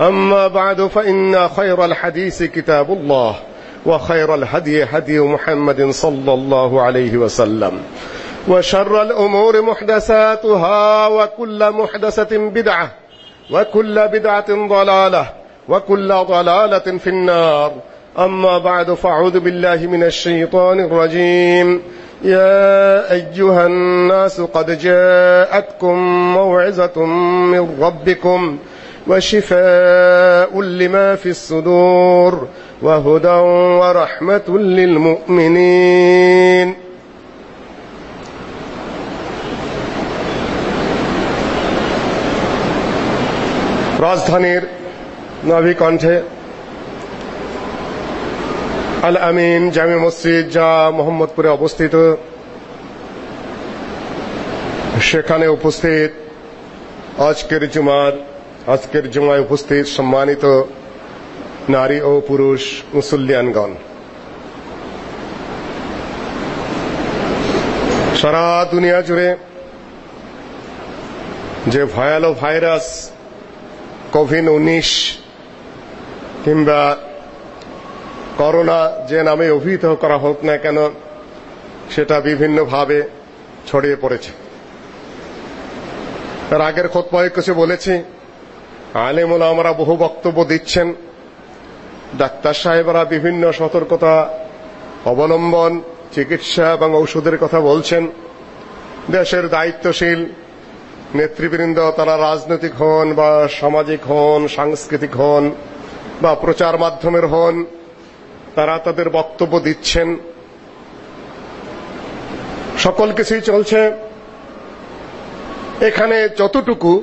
أما بعد فإن خير الحديث كتاب الله وخير الهدي هدي محمد صلى الله عليه وسلم وشر الأمور محدثاتها وكل محدثة بدعة وكل بدعة ضلالة وكل ضلالة في النار. أما بعد فأعوذ بالله من الشيطان الرجيم. يا أيها الناس قد جاءتكم موعظة من ربكم وشفاء لما في الصدور وهدى ورحمه للمؤمنين রাজধানীর নবীকণ্ঠে আল আমিন জামি মসজিদ যা মোহাম্মদপুরে অবস্থিত সেখানে উপস্থিত আজকের জুমার আজকের জুমায় উপস্থিত সম্মানিত নারী ও পুরুষ মুসল্লিয়ানগণ। সারা দুনিয়া জুড়ে যে ভয়ালো ভাইরাস কোভিড উনিশ কিংবা করোনা যে নামে অভিহিত করা হোক না কেন, সেটা বিভিন্নভাবে ছড়িয়ে পড়েছে। তার আগের খোতবায় কিছু বলেছি আলেমুল আমরা বহু বক্তব্য দিচ্ছেন। ডাক্তার সাহেবরা বিভিন্ন সতর্কতা অবলম্বন, চিকিৎসা এবং ঔষধের কথা বলছেন। দেশের দায়িত্বশীল নেতৃবৃন্দ তারা রাজনৈতিক হন বা সামাজিক হন, সাংস্কৃতিক হন বা প্রচার মাধ্যমের হন, তারা তাদের বক্তব্য দিচ্ছেন। সকল কিছুই চলছে। এখানে যতটুকু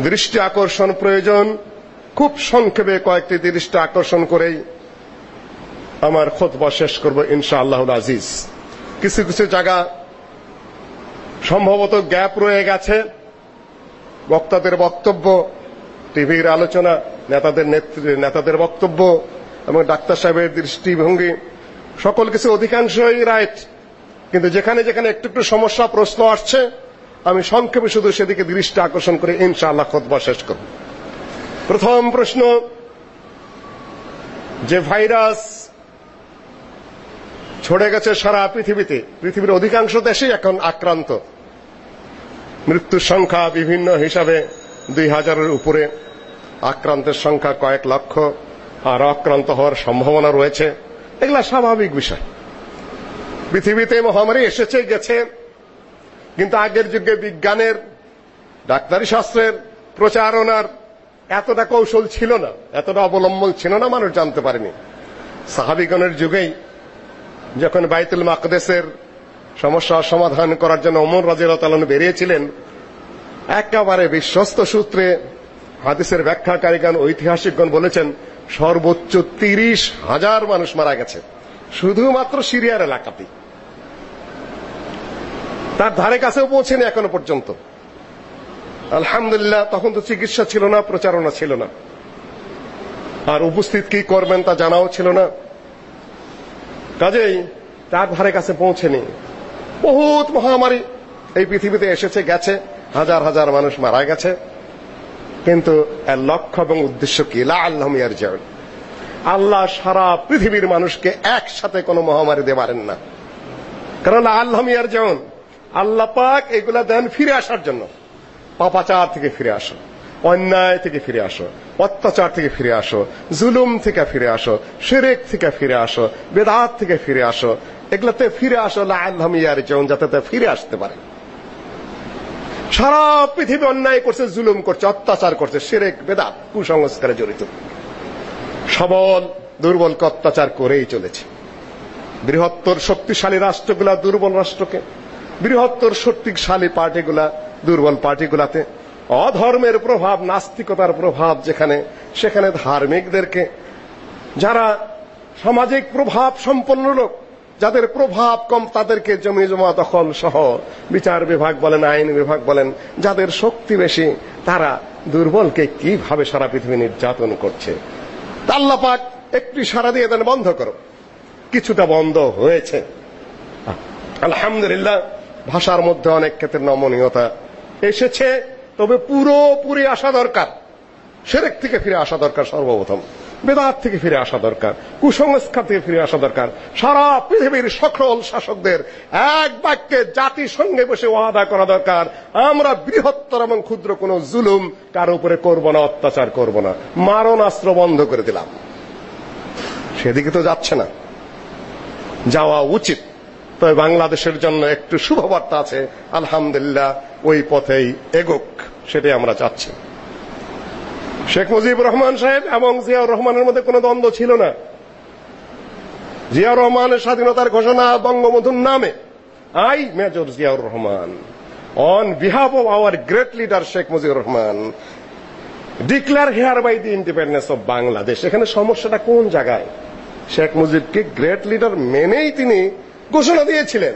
দৃষ্টি আকর্ষণ প্রয়োজন। খুব সংক্ষেপে কয়েকটি দৃষ্টি আকর্ষণ করেই আমার খোতবা শেষ করব ইনশাআল্লাহ আজিজ। কিছু কিছু জায়গা সম্ভবত গ্যাপ রয়ে গেছে। বক্তাদের বক্তব্য, টিভির আলোচনা, নেতাদের নেত্রী নেতাদের বক্তব্য এবং ডাক্তার সাহেবের দৃষ্টিভঙ্গি, সকল কিছু অধিকাংশই রাইট। কিন্তু যেখানে যেখানে একটু একটু সমস্যা, প্রশ্ন আসছে আমি সংক্ষেপে শুধু সেদিকে দৃষ্টি আকর্ষণ করে ইনশাআল্লাহ খোদবা শেষ করব। প্রথম প্রশ্ন, যে ভাইরাস ছড়ে গেছে সারা পৃথিবীতে, পৃথিবীর অধিকাংশ দেশেই এখন আক্রান্ত। মৃত্যুর সংখ্যা বিভিন্ন হিসাবে দুই হাজারের উপরে। আক্রান্তের সংখ্যা কয়েক লক্ষ, আর আক্রান্ত হওয়ার সম্ভাবনা রয়েছে। এগুলা স্বাভাবিক বিষয়। পৃথিবীতে মহামারী এসেছে, গেছে কিন্তু আগের যুগে বিজ্ঞানের, ডাক্তারি শাস্ত্রের প্রচারণার এতটা কৌশল ছিল না, এতটা অবলম্বন ছিল না, মানুষ জানতে পারেনি। সাহাবিগণের যুগেই যখন বাইতুল মাকদেসের সমস্যা সমাধান করার জন্য ওমর রাজিয়াল্লাহু বেরিয়েছিলেন, একেবারে বিশ্বস্ত সূত্রে হাদিসের ব্যাখ্যাকারীগণ, ঐতিহাসিকগণ বলেছেন, সর্বোচ্চ তিরিশ হাজার মানুষ মারা গেছে। শুধুমাত্র সিরিয়ার এলাকাতেই। তার ধারে কাছেও পৌঁছেনি এখনও পর্যন্ত। আলহামদুলিল্লাহ, তখন তো চিকিৎসা ছিল না, প্রচারণা ছিল না। আর উপস্থিত কি করবেন তা জানাও ছিল না। কাজেই তার ধারে কাছে পৌঁছেনি। বহুত মহামারী এই পৃথিবীতে এসেছে, গেছে, হাজার হাজার মানুষ মারা গেছে। কিন্তু এর লক্ষ্য এবং উদ্দেশ্য কি? লা ইয়ারজাউন। আল্লাহ সারা পৃথিবীর মানুষকে একসাথে কোনো মহামারী দিতে পারেন না। কারণ আল্লাহ ইয়ারজাউন। আল্লাহ পাক এগুলা দেন ফিরে আসার জন্য। পাপাচার থেকে ফিরে আসো, অন্যায় থেকে ফিরে আসো, অত্যাচার থেকে ফিরে আসো, জুলুম থেকে ফিরে আসো, শিরক থেকে ফিরে আসো, বেদাত থেকে ফিরে আসো, এগুলাতে ফিরে আসো ইয়ারজাউন, যাতে ফিরে আসতে পারে। সারা পৃথিবী অন্যায় করছে, জুলুম করছে, অত্যাচার করছে, শিরেক, বেদাত, কুসংস্কারে জড়িত। সবল দুর্বলকে অত্যাচার করেই চলেছে। বৃহত্তর শক্তিশালী রাষ্ট্রগুলা দুর্বল রাষ্ট্রকে বৃহত্তর শক্তিশালী পার্টিগুলা, দুর্বল পার্টিগুলাতে অধর্মের প্রভাব, নাস্তিকতার প্রভাব যেখানে, সেখানে ধার্মিকদেরকে, যারা সামাজিক প্রভাব সম্পন্ন লোক, যাদের প্রভাব কম তাদেরকে জমি জমা দখল সহ বিচার বিভাগ বলেন, আইন বিভাগ বলেন, যাদের শক্তি বেশি, তারা দুর্বলকে কীভাবে সারা পৃথিবী নির্যাতন করছে? আল্লাহ পাক একটু সারা দিয়ে দেন, বন্ধ করো। কিছুটা বন্ধ হয়েছে। আলহামদুলিল্লাহ ভাষার মধ্যে অনেক ক্ষেত্রে নমনীয়তা এসেছে, তবে পুরোপুরি আসা দরকার। সেরেক থেকে ফিরে আসা দরকার সর্বপ্রথম। বেদাত থেকে ফিরে আসা দরকার। কুসংস্কার থেকে ফিরে আসা দরকার। সারা পৃথিবীর সকল শাসকদের এক বাক্যে জাতিসংঘে বসে ওয়াদা করা দরকার, আমরা বৃহত্তর এবং ক্ষুদ্র কোন জুলুম কার উপরে করব না, অত্যাচার করব না। মারণাস্ত্র বন্ধ করে দিলাম। সেদিকে তো যাচ্ছে না। যাওয়া উচিত। তবে বাংলাদেশের জন্য একটু শুভবার্তা আছে। আলহামদুলিল্লাহ, ওই পথেই এগোক, সেটাই আমরা চাচ্ছি। শেখ মুজিবুর রহমান সাহেব এবং জিয়াউর রহমানের মধ্যে কোনো দ্বন্দ্ব ছিল না। জিয়াউর রহমানের স্বাধীনতার ঘোষণা বঙ্গবন্ধুর নামে। I, major Ziaur Rahman. On behalf of our great leader Sheikh Mujibur Rahman declare hereby the independence of Bangladesh এখানে সমস্যাটা কোন জায়গায়? শেখ মুজিবকে গ্রেট লিডার মেনেই তিনি ঘোষণা দিয়েছিলেন।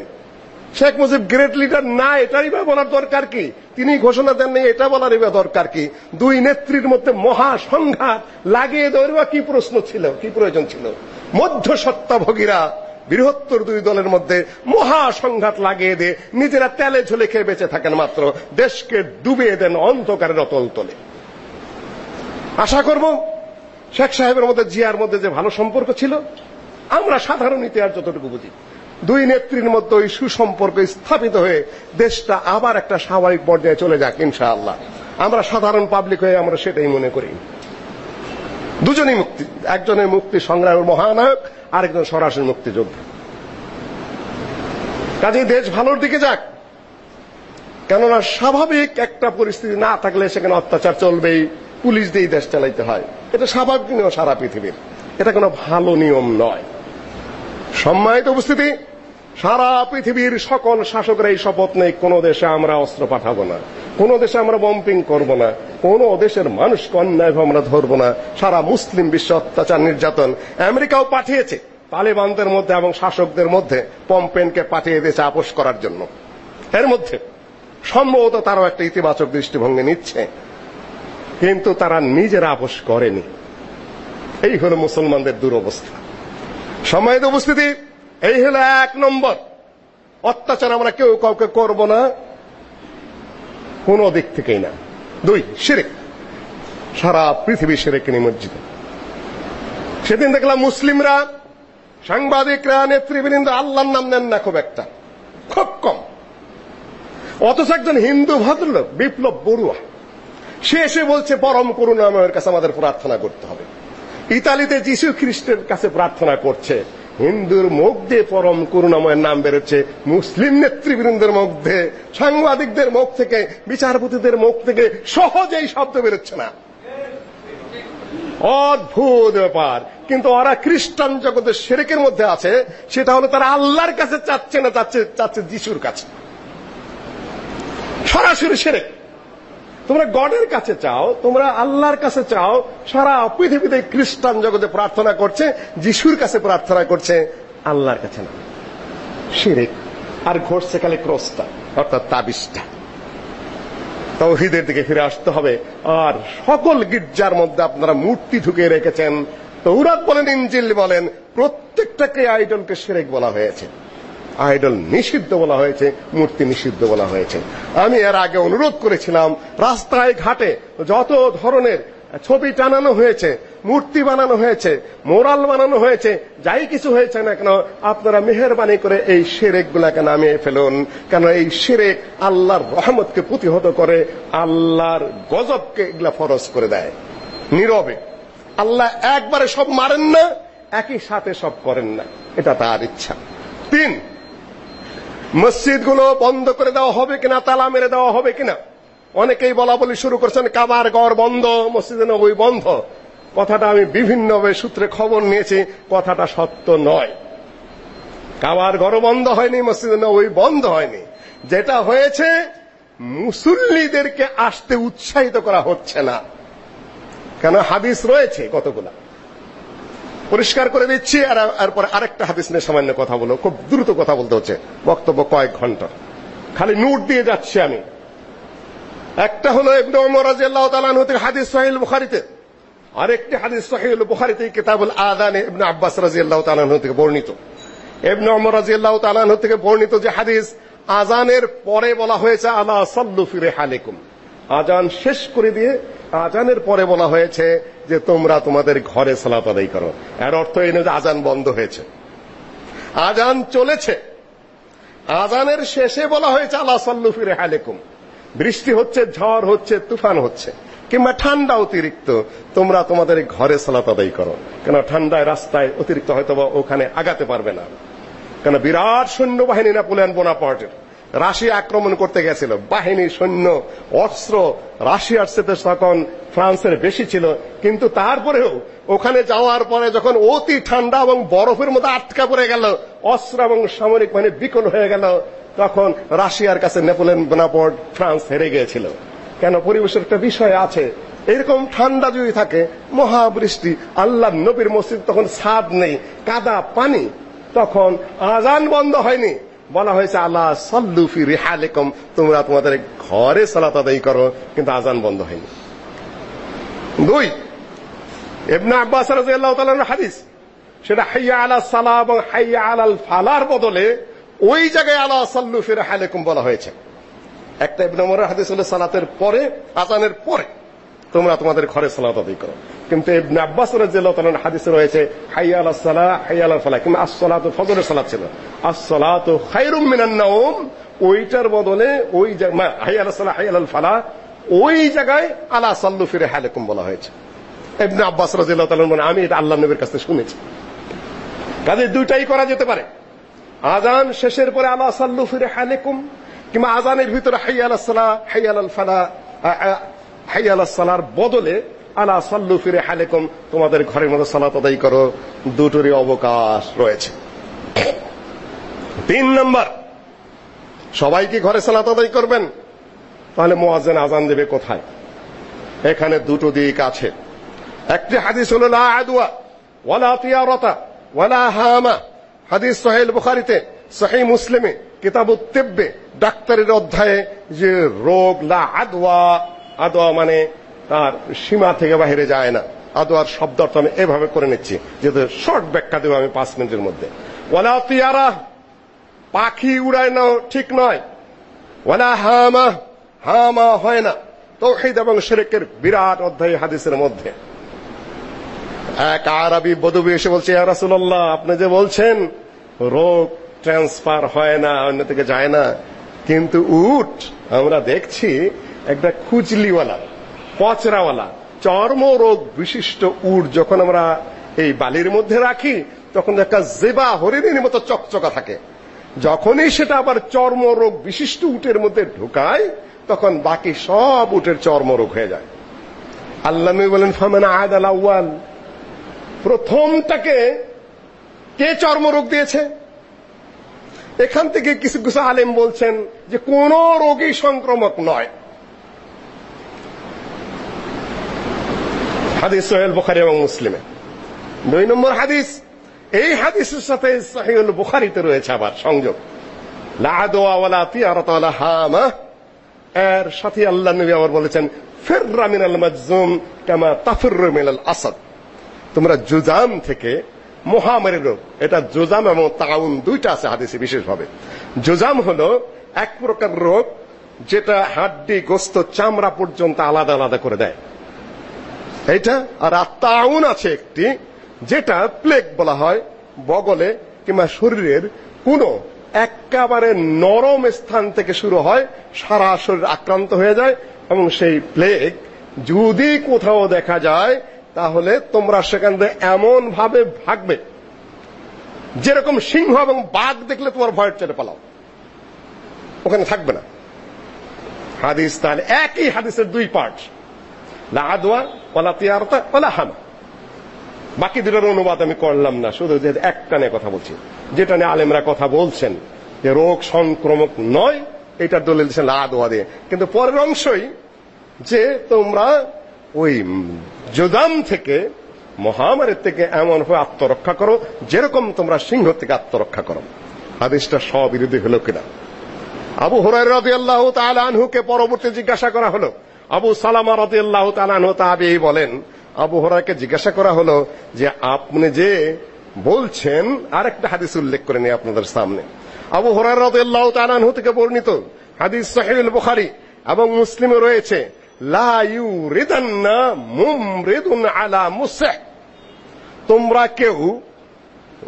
শেখ মুজিব গ্রেট লিডার না, এটারই বা বলার দরকার কি? তিনি ঘোষণা দেন দেননি এটা বলারই বা দরকার কি? দুই নেত্রীর মধ্যে মহা সংঘাত লাগিয়ে দেওয়ার বা কি প্রশ্ন ছিল? কি প্রয়োজন ছিল? মধ্যসত্ত্বাভোগীরা বৃহত্তর দুই দলের মধ্যে মহা সংঘাত লাগিয়ে দিয়ে নিজেরা তেলে ঝুলে খেয়ে বেঁচে থাকেন মাত্র। দেশকে ডুবিয়ে দেন অন্ধকারের অতল তলে। আশা করব শেখ সাহেবের মধ্যে, জিয়ার মধ্যে যে ভালো সম্পর্ক ছিল, আমরা সাধারণ ইতিহাস যতটুকু বুঝি। দুই নেত্রীর মধ্যে ওই সুসম্পর্ক স্থাপিত হয়ে দেশটা আবার একটা স্বাভাবিক পর্যায়ে চলে যাক, ইনশাআল্লাহ। আমরা সাধারণ পাবলিক হয়ে আমরা সেটাই মনে করি। দুজনই মুক্তি, একজনের মুক্তি সংগ্রামের মহানায়ক, আরেকজন সরাসরি মুক্তিযোদ্ধা। কাজেই দেশ ভালোর দিকে যাক। কেননা স্বাভাবিক একটা পরিস্থিতি না থাকলে সেখানে অত্যাচার চলবেই, পুলিশ দিয়েই দেশ চালাইতে হয়। এটা স্বাভাবিক নিয়ম সারা পৃথিবীর। এটা কোনো ভালো নিয়ম নয়। সম্মানিত উপস্থিতি, সারা পৃথিবীর সকল শাসকরা এই শপথ নেই, কোন দেশে আমরা অস্ত্র পাঠাবো না, কোন দেশে আমরা বম্পিং করব না, কোন দেশের মানুষকে অন্যায়ভাবে আমরা ধরবো না, সারা মুসলিম বিশ্ব অত্যাচার, নির্যাতন আমেরিকাও পাঠিয়েছে তালেবানদের মধ্যে এবং শাসকদের মধ্যে পম্পেনকে পাঠিয়ে দিয়েছে আপোষ করার জন্য। এর মধ্যে সম্ভবত তারাও একটা ইতিবাচক দৃষ্টিভঙ্গি নিচ্ছে, কিন্তু তারা নিজেরা আপোষ করেনি। এই হলো মুসলমানদের দুরবস্থা। সম্মানিত উপস্থিতি, এই হলো এক নম্বর। অত্যাচার আমরা কেউ কাউকে করব না, কোন দিক থেকেই না। দুই, শিরিক। সারা পৃথিবী শিরিকে নিমজ্জিত। সেদিন দেখলাম মুসলিমরা, সাংবাদিকরা, নেতৃবৃন্দ আল্লাহর নাম নেন না খুব একটা। খুব কম। অথচ একজন হিন্দু ভদ্রলোক, বিপ্লব বড়ুয়া। সে এসে বলছে, পরম করুণাময়ের কাছে আমাদের প্রার্থনা করতে হবে। ইতালিতে যিশু খ্রিস্টের কাছে প্রার্থনা করছে। হিন্দুর মুখ দিয়ে পরম করুণাময়ের নাম বেরোচ্ছে। মুসলিম নেতৃবৃন্দের মধ্যে, সাংবাদিকদের মুখ থেকে, বিচারপতিদের মুখ থেকে সহজেই শব্দ বেরোচ্ছে না। অদ্ভুত ব্যাপার। কিন্তু ওরা খ্রিস্টান জগতের সেরেকের মধ্যে আছে। সেটা হলো তারা আল্লাহর কাছে চাচ্ছে না, চাচ্ছে চাচ্ছে যিশুর কাছে। সরাসরি সেরেক। তোমরা গডের কাছে চাও, তোমরা আল্লাহর কাছে চাও, সারা পৃথিবীতে খ্রিস্টান জগতে প্রার্থনা করছে, যিশুর কাছে প্রার্থনা করছে, আল্লাহর কাছে না। শিরিক আর ঘটছে খালি ক্রসটা অর্থাৎ তাবিজটা। তৌহিদের দিকে ফিরে আসতে হবে। আর সকল গির্জার মধ্যে আপনারা মূর্তি ঢুকিয়ে রেখেছেন। তৌরাত বলেন ইঞ্জিল বলেন, প্রত্যেকটাকে আইডলকে শিরিক বলা হয়েছে। আইডল নিষিদ্ধ বলা হয়েছে, মূর্তি নিষিদ্ধ বলা হয়েছে। আমি এর আগে অনুরোধ করেছিলাম, রাস্তায় ঘাটে যত ধরনের ছবি টানানো হয়েছে, মূর্তি বানানো হয়েছে, মোরাল বানানো হয়েছে, যাই কিছু হয়েছে না কেন, আপনারা মেহরবানি করে এই শিরেক গুলাকে নামিয়ে ফেলুন। কেন এই শিরেক আল্লাহর রহমতকে প্রতিহত করে, আল্লাহর গজবকে এগুলা ফরজ করে দেয়। নীরবে। আল্লাহ একবারে সব মারেন না, একই সাথে সব করেন না। এটা তার ইচ্ছা। তিন মসজিদগুলো বন্ধ করে দেওয়া হবে কিনা, তালা মেরে দেওয়া হবে কিনা? অনেকেই বলা বলি শুরু করছেন, কাবার ঘর বন্ধ, মসজিদে নবী বন্ধ। কথাটা আমি বিভিন্ন সূত্রে খবর নিয়েছি, কথাটা সত্য নয়। কাবার ঘর বন্ধ হয়নি, মসজিদে নবী বন্ধ হয়নি। যেটা হয়েছে, মুসল্লিদেরকে আসতে উৎসাহিত করা হচ্ছে না। কেন? হাদিস রয়েছে কতগুলা? পরিষ্কার করে দিচ্ছি আর আরেকটা হাদিস নিয়ে সামান্য কথা বলো খুব দ্রুত কথা বলতে হচ্ছে। বক্তব্য কয়েক ঘণ্টা। খালি নোট দিয়ে যাচ্ছি আমি। একটা হলো ইবনে ওমর রাদিয়াল্লাহু তাআলা থেকে হাদিস সহিহ বুখারীতে। আরেকটি হাদিস সহিহ বুখারীতে কিতাবুল আযান ইবনে আব্বাস রাদিয়াল্লাহু তাআলা আনহু থেকে বর্ণিত। ইবনে ওমর রাদিয়াল্লাহু তাআলা আনহু থেকে বর্ণিত যে হাদিস আজানের পরে বলা হয়েছে, আলা সাল্লু ফি রিহালিকুম। আজান শেষ করে দিয়ে আজানের পরে বলা হয়েছে যে তোমরা তোমাদের ঘরে সালাত আদায় করো। এর অর্থ এই যে আজান বন্ধ হয়েছে। আজান চলেছে। আজানের শেষে বলা হয়েছে, আলা সাল্লু ফি রিহালিকুম। বৃষ্টি হচ্ছে, ঝড় হচ্ছে, তুফান হচ্ছে। কিংবা ঠান্ডা অতিরিক্ত তোমরা তোমাদের ঘরে সালাত আদায় করো। কেন ঠান্ডায় রাস্তায় অতিরিক্ত হয়তো ওখানে আগাতে পারবে না। কেন বিরাট সৈন্যবাহিনী নেপোলিয়ন বোনাপার্টের রাশিয়া আক্রমণ করতে গেছিল। বাহিনী, সৈন্য, অস্ত্র, রাশিয়ার সাথে তখন ফ্রান্সের বেশি ছিল। কিন্তু তারপরেও ওখানে যাওয়ার পরে যখন অতি ঠান্ডা এবং বরফের মতো আটকা পড়ে গেল, অস্ত্র এবং সামরিক বাহিনী বিকল হয়ে গেল, তখন রাশিয়ার কাছে নেপোলিয়ন বোনাপার্ট ফ্রান্স হেরে গিয়েছিল। কেন? পরিবেশের একটা বিষয় আছে। এরকম ঠান্ডা যদি থাকে, মহাবৃষ্টি, আল্লাহ নবীর মসজিদ তখন ছাদ নেই, কাদা, পানি। তখন আজান বন্ধ হয়নি। বলা হয়েছে, আল্লাহ, সাল্লু ফি রিহালিকুম, তোমরা তোমাদের ঘরে সালাত আদায় করো। কিন্তু আজান বন্ধ হয়নি। দুই, ইবনে আব্বাস রাদিয়াল্লাহু তাআলার হাদিস, সেটা হাইয়া আলা সালাহ এবং হাইয়া আলাল ফালার বদলে ওই জায়গায় আলা সাল্লু ফি রিহালিকুম বলা হয়েছে। একটা ইবনে হাদিস হলো সালাতের পরে, আজানের পরে। তোমরা তোমাদের ঘরে সালাত আদায় করো। কিন্তু ইবনে আব্বাস রাদিয়াল্লাহু তাআলার হাদিসে রয়েছে, হাইয়া আলাস সালাহ, হাইয়া ফালাহ। কিংবা আস-সালাতু ফজরের সালাত ছিল। আস-সালাতু খায়রুম মিনান নাওম, ওইটার বদলে ওই হাইয়া আলাস সালাহ, হাইয়া আলাল ফালাহ, ওই জায়গায় আলা সাল্লু ফি রিহালিকুম বলা হয়েছে। ইবনে আব্বাস রাদিয়াল্লাহু তাআলা মানে আমি এটা আল্লাহর নবীর কাছে শুনেছি। কাজে দুইটাই করা যেতে পারে। আজান শেষের পরে আলা সাল্লু ফি রিহালিকুম কিংবা আজানের ভিতরে হাইয়া আলাস সালাহ, হাইয়া আলাল ফালাহ আলাস সালার বদলে আলা সাল্লু ফিরে হালেকুম, তোমাদের ঘরের মধ্যে সালাত আদায় করো। দুটোরই অবকাশ রয়েছে। তিন নম্বর, সবাই কি ঘরে সালাত আদায় করবেন? তাহলে মুয়াজ্জিন আজান দেবে কোথায়? এখানে দুটো দিক আছে। একটি হাদিস হলো, লা ওয়ালা তিয়ারাতা, ওয়ালা হামা। হাদিস সহিহ বুখারীতে, সহিহ মুসলিমে, কিতাবুত ডাক্তারের অধ্যায়ে যে রোগ, লা আদওয়া আদোয়া মানে তার সীমা থেকে বাহিরে যায় না। আদোয়ার শব্দ অর্থ আমি এভাবে করে নিচ্ছি যেহেতু শর্ট ব্যাখ্যা দেবো আমি পাঁচ মিনিটের মধ্যে। ওয়ালা তিয়ারা, পাখি উড়ায় না, ঠিক নয়। ওয়ালা হামা হামা হয় না। তৌহিদ এবং শিরকের বিরাট অধ্যায় হাদিসের মধ্যে। এক আরবি বদবি এসে বলছে, ইয়া আপনি যে বলছেন, রোগ ট্রান্সফার হয় না অন্য থেকে যায় না। কিন্তু উট, আমরা দেখছি একটা খুজলিওয়ালা, পচরাওয়ালা, চর্মরোগ বিশিষ্ট উট যখন আমরা এই বালির মধ্যে রাখি, তখন একটা জেবা হরিণের মতো চকচকা থাকে। যখনই সেটা আবার চর্মরোগ বিশিষ্ট উটের মধ্যে ঢুকায়, তখন বাকি সব উটের চর্মরোগ হয়ে যায়। আল্লাহ বলেন, ফামান আদ আল প্রথমটাকে কে চর্মরোগ দিয়েছে? এখান থেকে কিছু কিছু আলেম বলছেন যে কোন রোগী সংক্রমক নয়। হাদিস সোহেল বুখারি এবং মুসলিমে। দুই নম্বর হাদিস, এই হাদিসের সাথে সহিহুল বুখারীতে রয়েছে আবার সংযোগ। লা আদওয়া ওয়ালা তিয়ারাত ওয়ালা হামা। এর সাথে আল্লাহ নবী আবার বলেছেন, ফিররা মিনাল মাজজুম কামা তাফিরু মিনাল আসাদ। তোমরা জুজাম থেকে মহামারী রোগ, এটা জুজাম এবং তাউন দুইটা আছে হাদিসে বিশেষভাবে। জুজাম হলো এক প্রকার রোগ যেটা হাড্ডি, গোস্ত, চামড়া পর্যন্ত আলাদা আলাদা করে দেয়। এইটা আর তাউন আছে একটি, যেটা প্লেগ বলা হয়, বগলে কিংবা শরীরের কোন একেবারে নরম স্থান থেকে শুরু হয়, সারা শরীর আক্রান্ত হয়ে যায়, এবং সেই প্লেগ যদি কোথাও দেখা যায়, তাহলে তোমরা সেখান থেকে এমন ভাবে ভাগবে। যেরকম সিংহ এবং বাঘ দেখলে তোমার ভয়ের চেটে পালাও। ওখানে থাকবে না। হাদিস তাহলে একই হাদিসের দুই পার্ট লা আদওয়া ওয়ালা তিয়ারতা ওয়ালা বাকি দুটোর অনুবাদ আমি করলাম না, শুধু যে একটা নিয়ে কথা বলছি। যেটা নিয়ে আলেমরা কথা বলছেন, যে রোগ সংক্রমক নয় এটা দলিল দিচ্ছেন লা আদওয়া দিয়ে। কিন্তু পরের অংশই যে তোমরা ওই জোদাম থেকে, মহামারীর থেকে এমন ভাবে আত্মরক্ষা করো, যেরকম তোমরা সিংহ থেকে আত্মরক্ষা করো। হাদিসটা স্ববিরোধী হলো কিনা? আবু হুরায়রা রাদিয়াল্লাহু তাআলা আনহুকে পরবর্তী জিজ্ঞাসা করা হলো আবু সালামা রাদিয়াল্লাহু তাআলা আনহু তাবিঈ বলেন, আবু হুরায়রাকে জিজ্ঞাসা করা হলো যে আপনি যে বলছেন, আরেকটা হাদিস উল্লেখ করে নিয়ে আপনাদের সামনে। আবু হুরায়রা রাদিয়াল্লাহু তাআলা আনহু থেকে বর্ণিত হাদিস সহিহুল বুখারী এবং মুসলিমে রয়েছে, লা ইউরিদান্না মুমরিদুন আলা মুসহ। তোমরা কেউ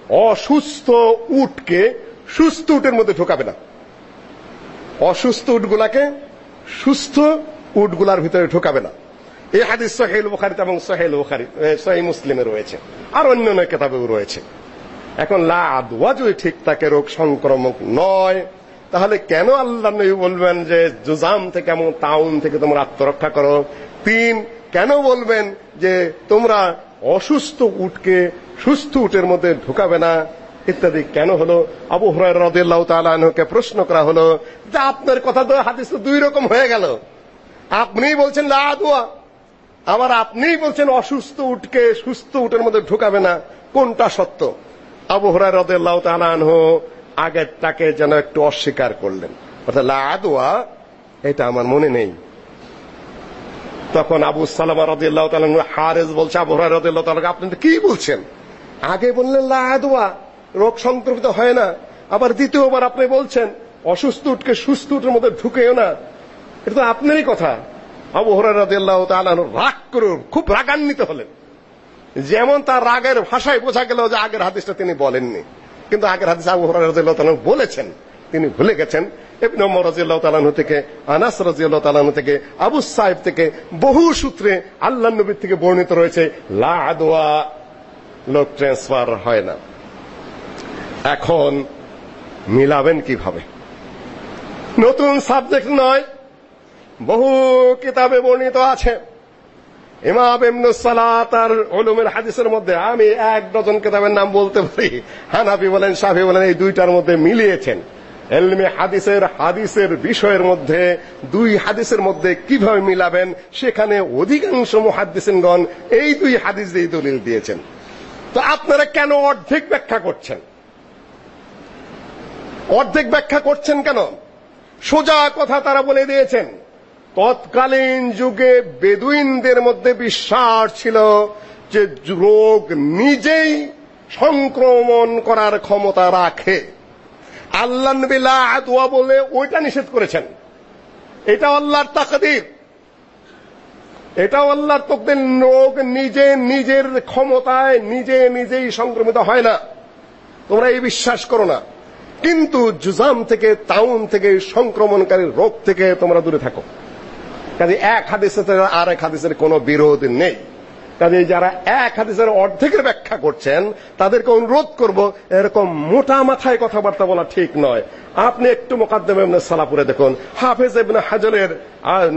অসুস্থ উটকে সুস্থ উটের মধ্যে ঢোকাবে না। অসুস্থ উটগুলাকে সুস্থ উটগুলার ভিতরে ঢোকাবে না। এই হাদিস সহিহ বুখারীতে এবং সহিহ বুখারী সহিহ মুসলিমে রয়েছে। আর অন্য অন্য কিতাবেও রয়েছে। এখন লা আদওয়া যদি ঠিক রোগ সংক্রমক নয়। তাহলে কেন আল্লাহ নবী বলবেন যে জুজাম থেকে এবং তাউন থেকে তোমরা আত্মরক্ষা করো? তিন, কেন বলবেন যে তোমরা অসুস্থ উটকে সুস্থ উটের মধ্যে ঢোকাবে না? ইত্যাদি কেন হলো? আবু হুরায়রা রাদিয়াল্লাহু প্রশ্ন করা হলো যে আপনার কথা তো হাদিস তো দুই রকম হয়ে গেল। আপনিই বলছেন লা আদওয়া। আবার আপনিই বলছেন অসুস্থ উটকে সুস্থ উটের মধ্যে ঢোকাবে না। কোনটা সত্য? আবু হুরায়রা রাদিয়াল্লাহু তাআলা আনহু আগেরটাকে যেন একটু অস্বীকার করলেন। অর্থাৎ লা আদওয়া, এটা আমার মনে নেই। তখন আবু সালামা রাদিয়াল্লাহু তাআলা হারেজ বলছে, আবু হুরায়রা রাদিয়াল্লাহু তাআলা আপনি কি বলছেন? আগে বললেন লা আদওয়া, রোগ সংক্রমিত হয় না। আবার দ্বিতীয়বার আপনি বলছেন, অসুস্থ উটকে সুস্থ উটের মধ্যে ঢুকেও না। এটা তো আপনারই কথা। আবু হুরায়রা রাদিয়াল্লাহু তাআলা রাগ করে খুব রাগান্বিত হলেন। যেমন তার রাগের ভাষায় বোঝা গেল যে আগের হাদিসটা তিনি বলেননি। কিন্তু আগের হাদিস আবু হুরায়রা রাদিয়াল্লাহু তাআলা বলেছেন, তিনি ভুলে গেছেন। ইবনে ওমর রাদিয়াল্লাহু তাআলা থেকে, আনাস রাদিয়াল্লাহু তাআলা থেকে, আবু সাইব থেকে বহু সূত্রে আল্লাহর নবী থেকে বর্ণিত রয়েছে, লা আদওয়া, লোক ট্রান্সফার হয় না। এখন মিলাবেন কীভাবে? নতুন সাবজেক্ট নয় বহু কিতাবে বর্ণিত আছে। ইমাম ইবনে সালাত আর উলুমের হাদিসের মধ্যে আমি এক ডজন কিতাবের নাম বলতে পারি। হানাফি বলেন শাফি বলেন, এই দুইটার মধ্যে মিলিয়েছেন। এলমে হাদিসের হাদিসের বিষয়ের মধ্যে, দুই হাদিসের মধ্যে কীভাবে মিলাবেন, সেখানে অধিকাংশ মুহাদ্দিসিনগণ এই দুই হাদিস দিয়ে দলিল দিয়েছেন। তো আপনারা কেন অর্ধেক ব্যাখ্যা করছেন? অর্ধেক ব্যাখ্যা করছেন কেন? সোজা কথা তারা বলে দিয়েছেন তৎকালীন যুগে বেদুইনদের মধ্যে বিশ্বাস ছিল যে রোগ নিজেই সংক্রমণ করার ক্ষমতা রাখে। আল্লাহ নবী লা বলে ওইটা নিষেধ করেছেন। এটা আল্লাহর তাকদীর। এটা আল্লাহর তকদির। রোগ নিজে নিজের ক্ষমতায় নিজে নিজেই সংক্রমিত হয় না। তোমরা এই বিশ্বাস করো না। কিন্তু জুজাম থেকে, তাউন থেকে, সংক্রমণকারী রোগ থেকে তোমরা দূরে থাকো। কাজে এক হাদিসের আর এক হাদিসের কোনো বিরোধ নেই। কাজে যারা এক হাদিসের অর্ধেকের ব্যাখ্যা করছেন, তাদেরকে অনুরোধ করব, এরকম মোটা মাথায় কথাবার্তা বলা ঠিক নয়। আপনি একটু মোকাদ্দমে ইবনে সালাপুরে দেখুন, হাফেজ ইবনে হাজারের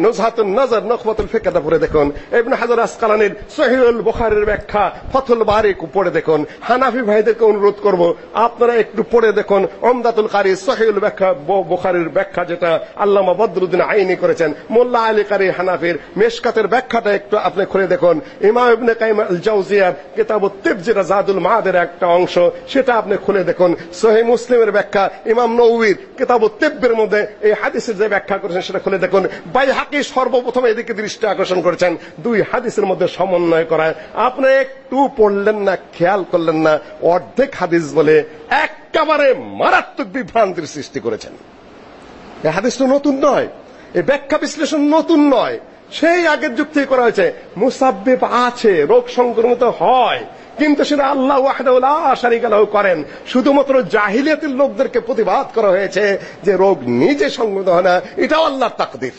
নুজহাতুন নজর নখবাতুল ফিকহটা পড়ে দেখুন, ইবনে হাজার আসকালানির সহিহুল বুখারীর ব্যাখ্যা ফতুল বারি পড়ে দেখুন। হানাফি ভাইদেরকে অনুরোধ করব, আপনারা একটু পড়ে দেখুন, উমদাতুল কারি সহিহুল ব্যাখ্যা বুখারীর ব্যাখ্যা যেটা আল্লামা বদরুদ্দিন আইনি করেছেন, মোল্লা আলী কারি হানাফির মেশকাতের ব্যাখ্যাটা একটু আপনি খুলে দেখুন। ইমাম ইবনে কাইম আল জাওজিয়ার কিতাবুত তিব যেটা জাদুল মাদের একটা অংশ, সেটা আপনি খুলে দেখুন। সহিহ মুসলিমের ব্যাখ্যা, ইমাম নওয়ীর তিবের মধ্যে এই হাদিসের যে ব্যাখ্যা করেছেন সেটা খুলে দেখুন। বাইহাকি সর্বপ্রথম এদিকে দৃষ্টি আকর্ষণ করেছেন। দুই হাদিসের মধ্যে সমন্বয় করায় আপনি একটু পড়লেন না, খেয়াল করলেন না, অর্ধেক হাদিস বলে একেবারে মারাত্মক বিভ্রান্তির সৃষ্টি করেছেন। এই হাদিসটা নতুন নয়। এই ব্যাখ্যা বিশ্লেষণ নতুন নয়। সেই আগের যুগ থেকে করা হয়েছে। মুসাব্বিব আছে, রোগ সংক্রমিত হয়, কিন্তু সেটা আল্লাহ ওয়াহদাহু লা শারীকা লাহু করেন। শুধুমাত্র জাহিলিয়াতের লোকদেরকে প্রতিবাদ করা হয়েছে যে রোগ নিজে সংক্রমিত হয় না, এটাও আল্লাহর তাকদীর।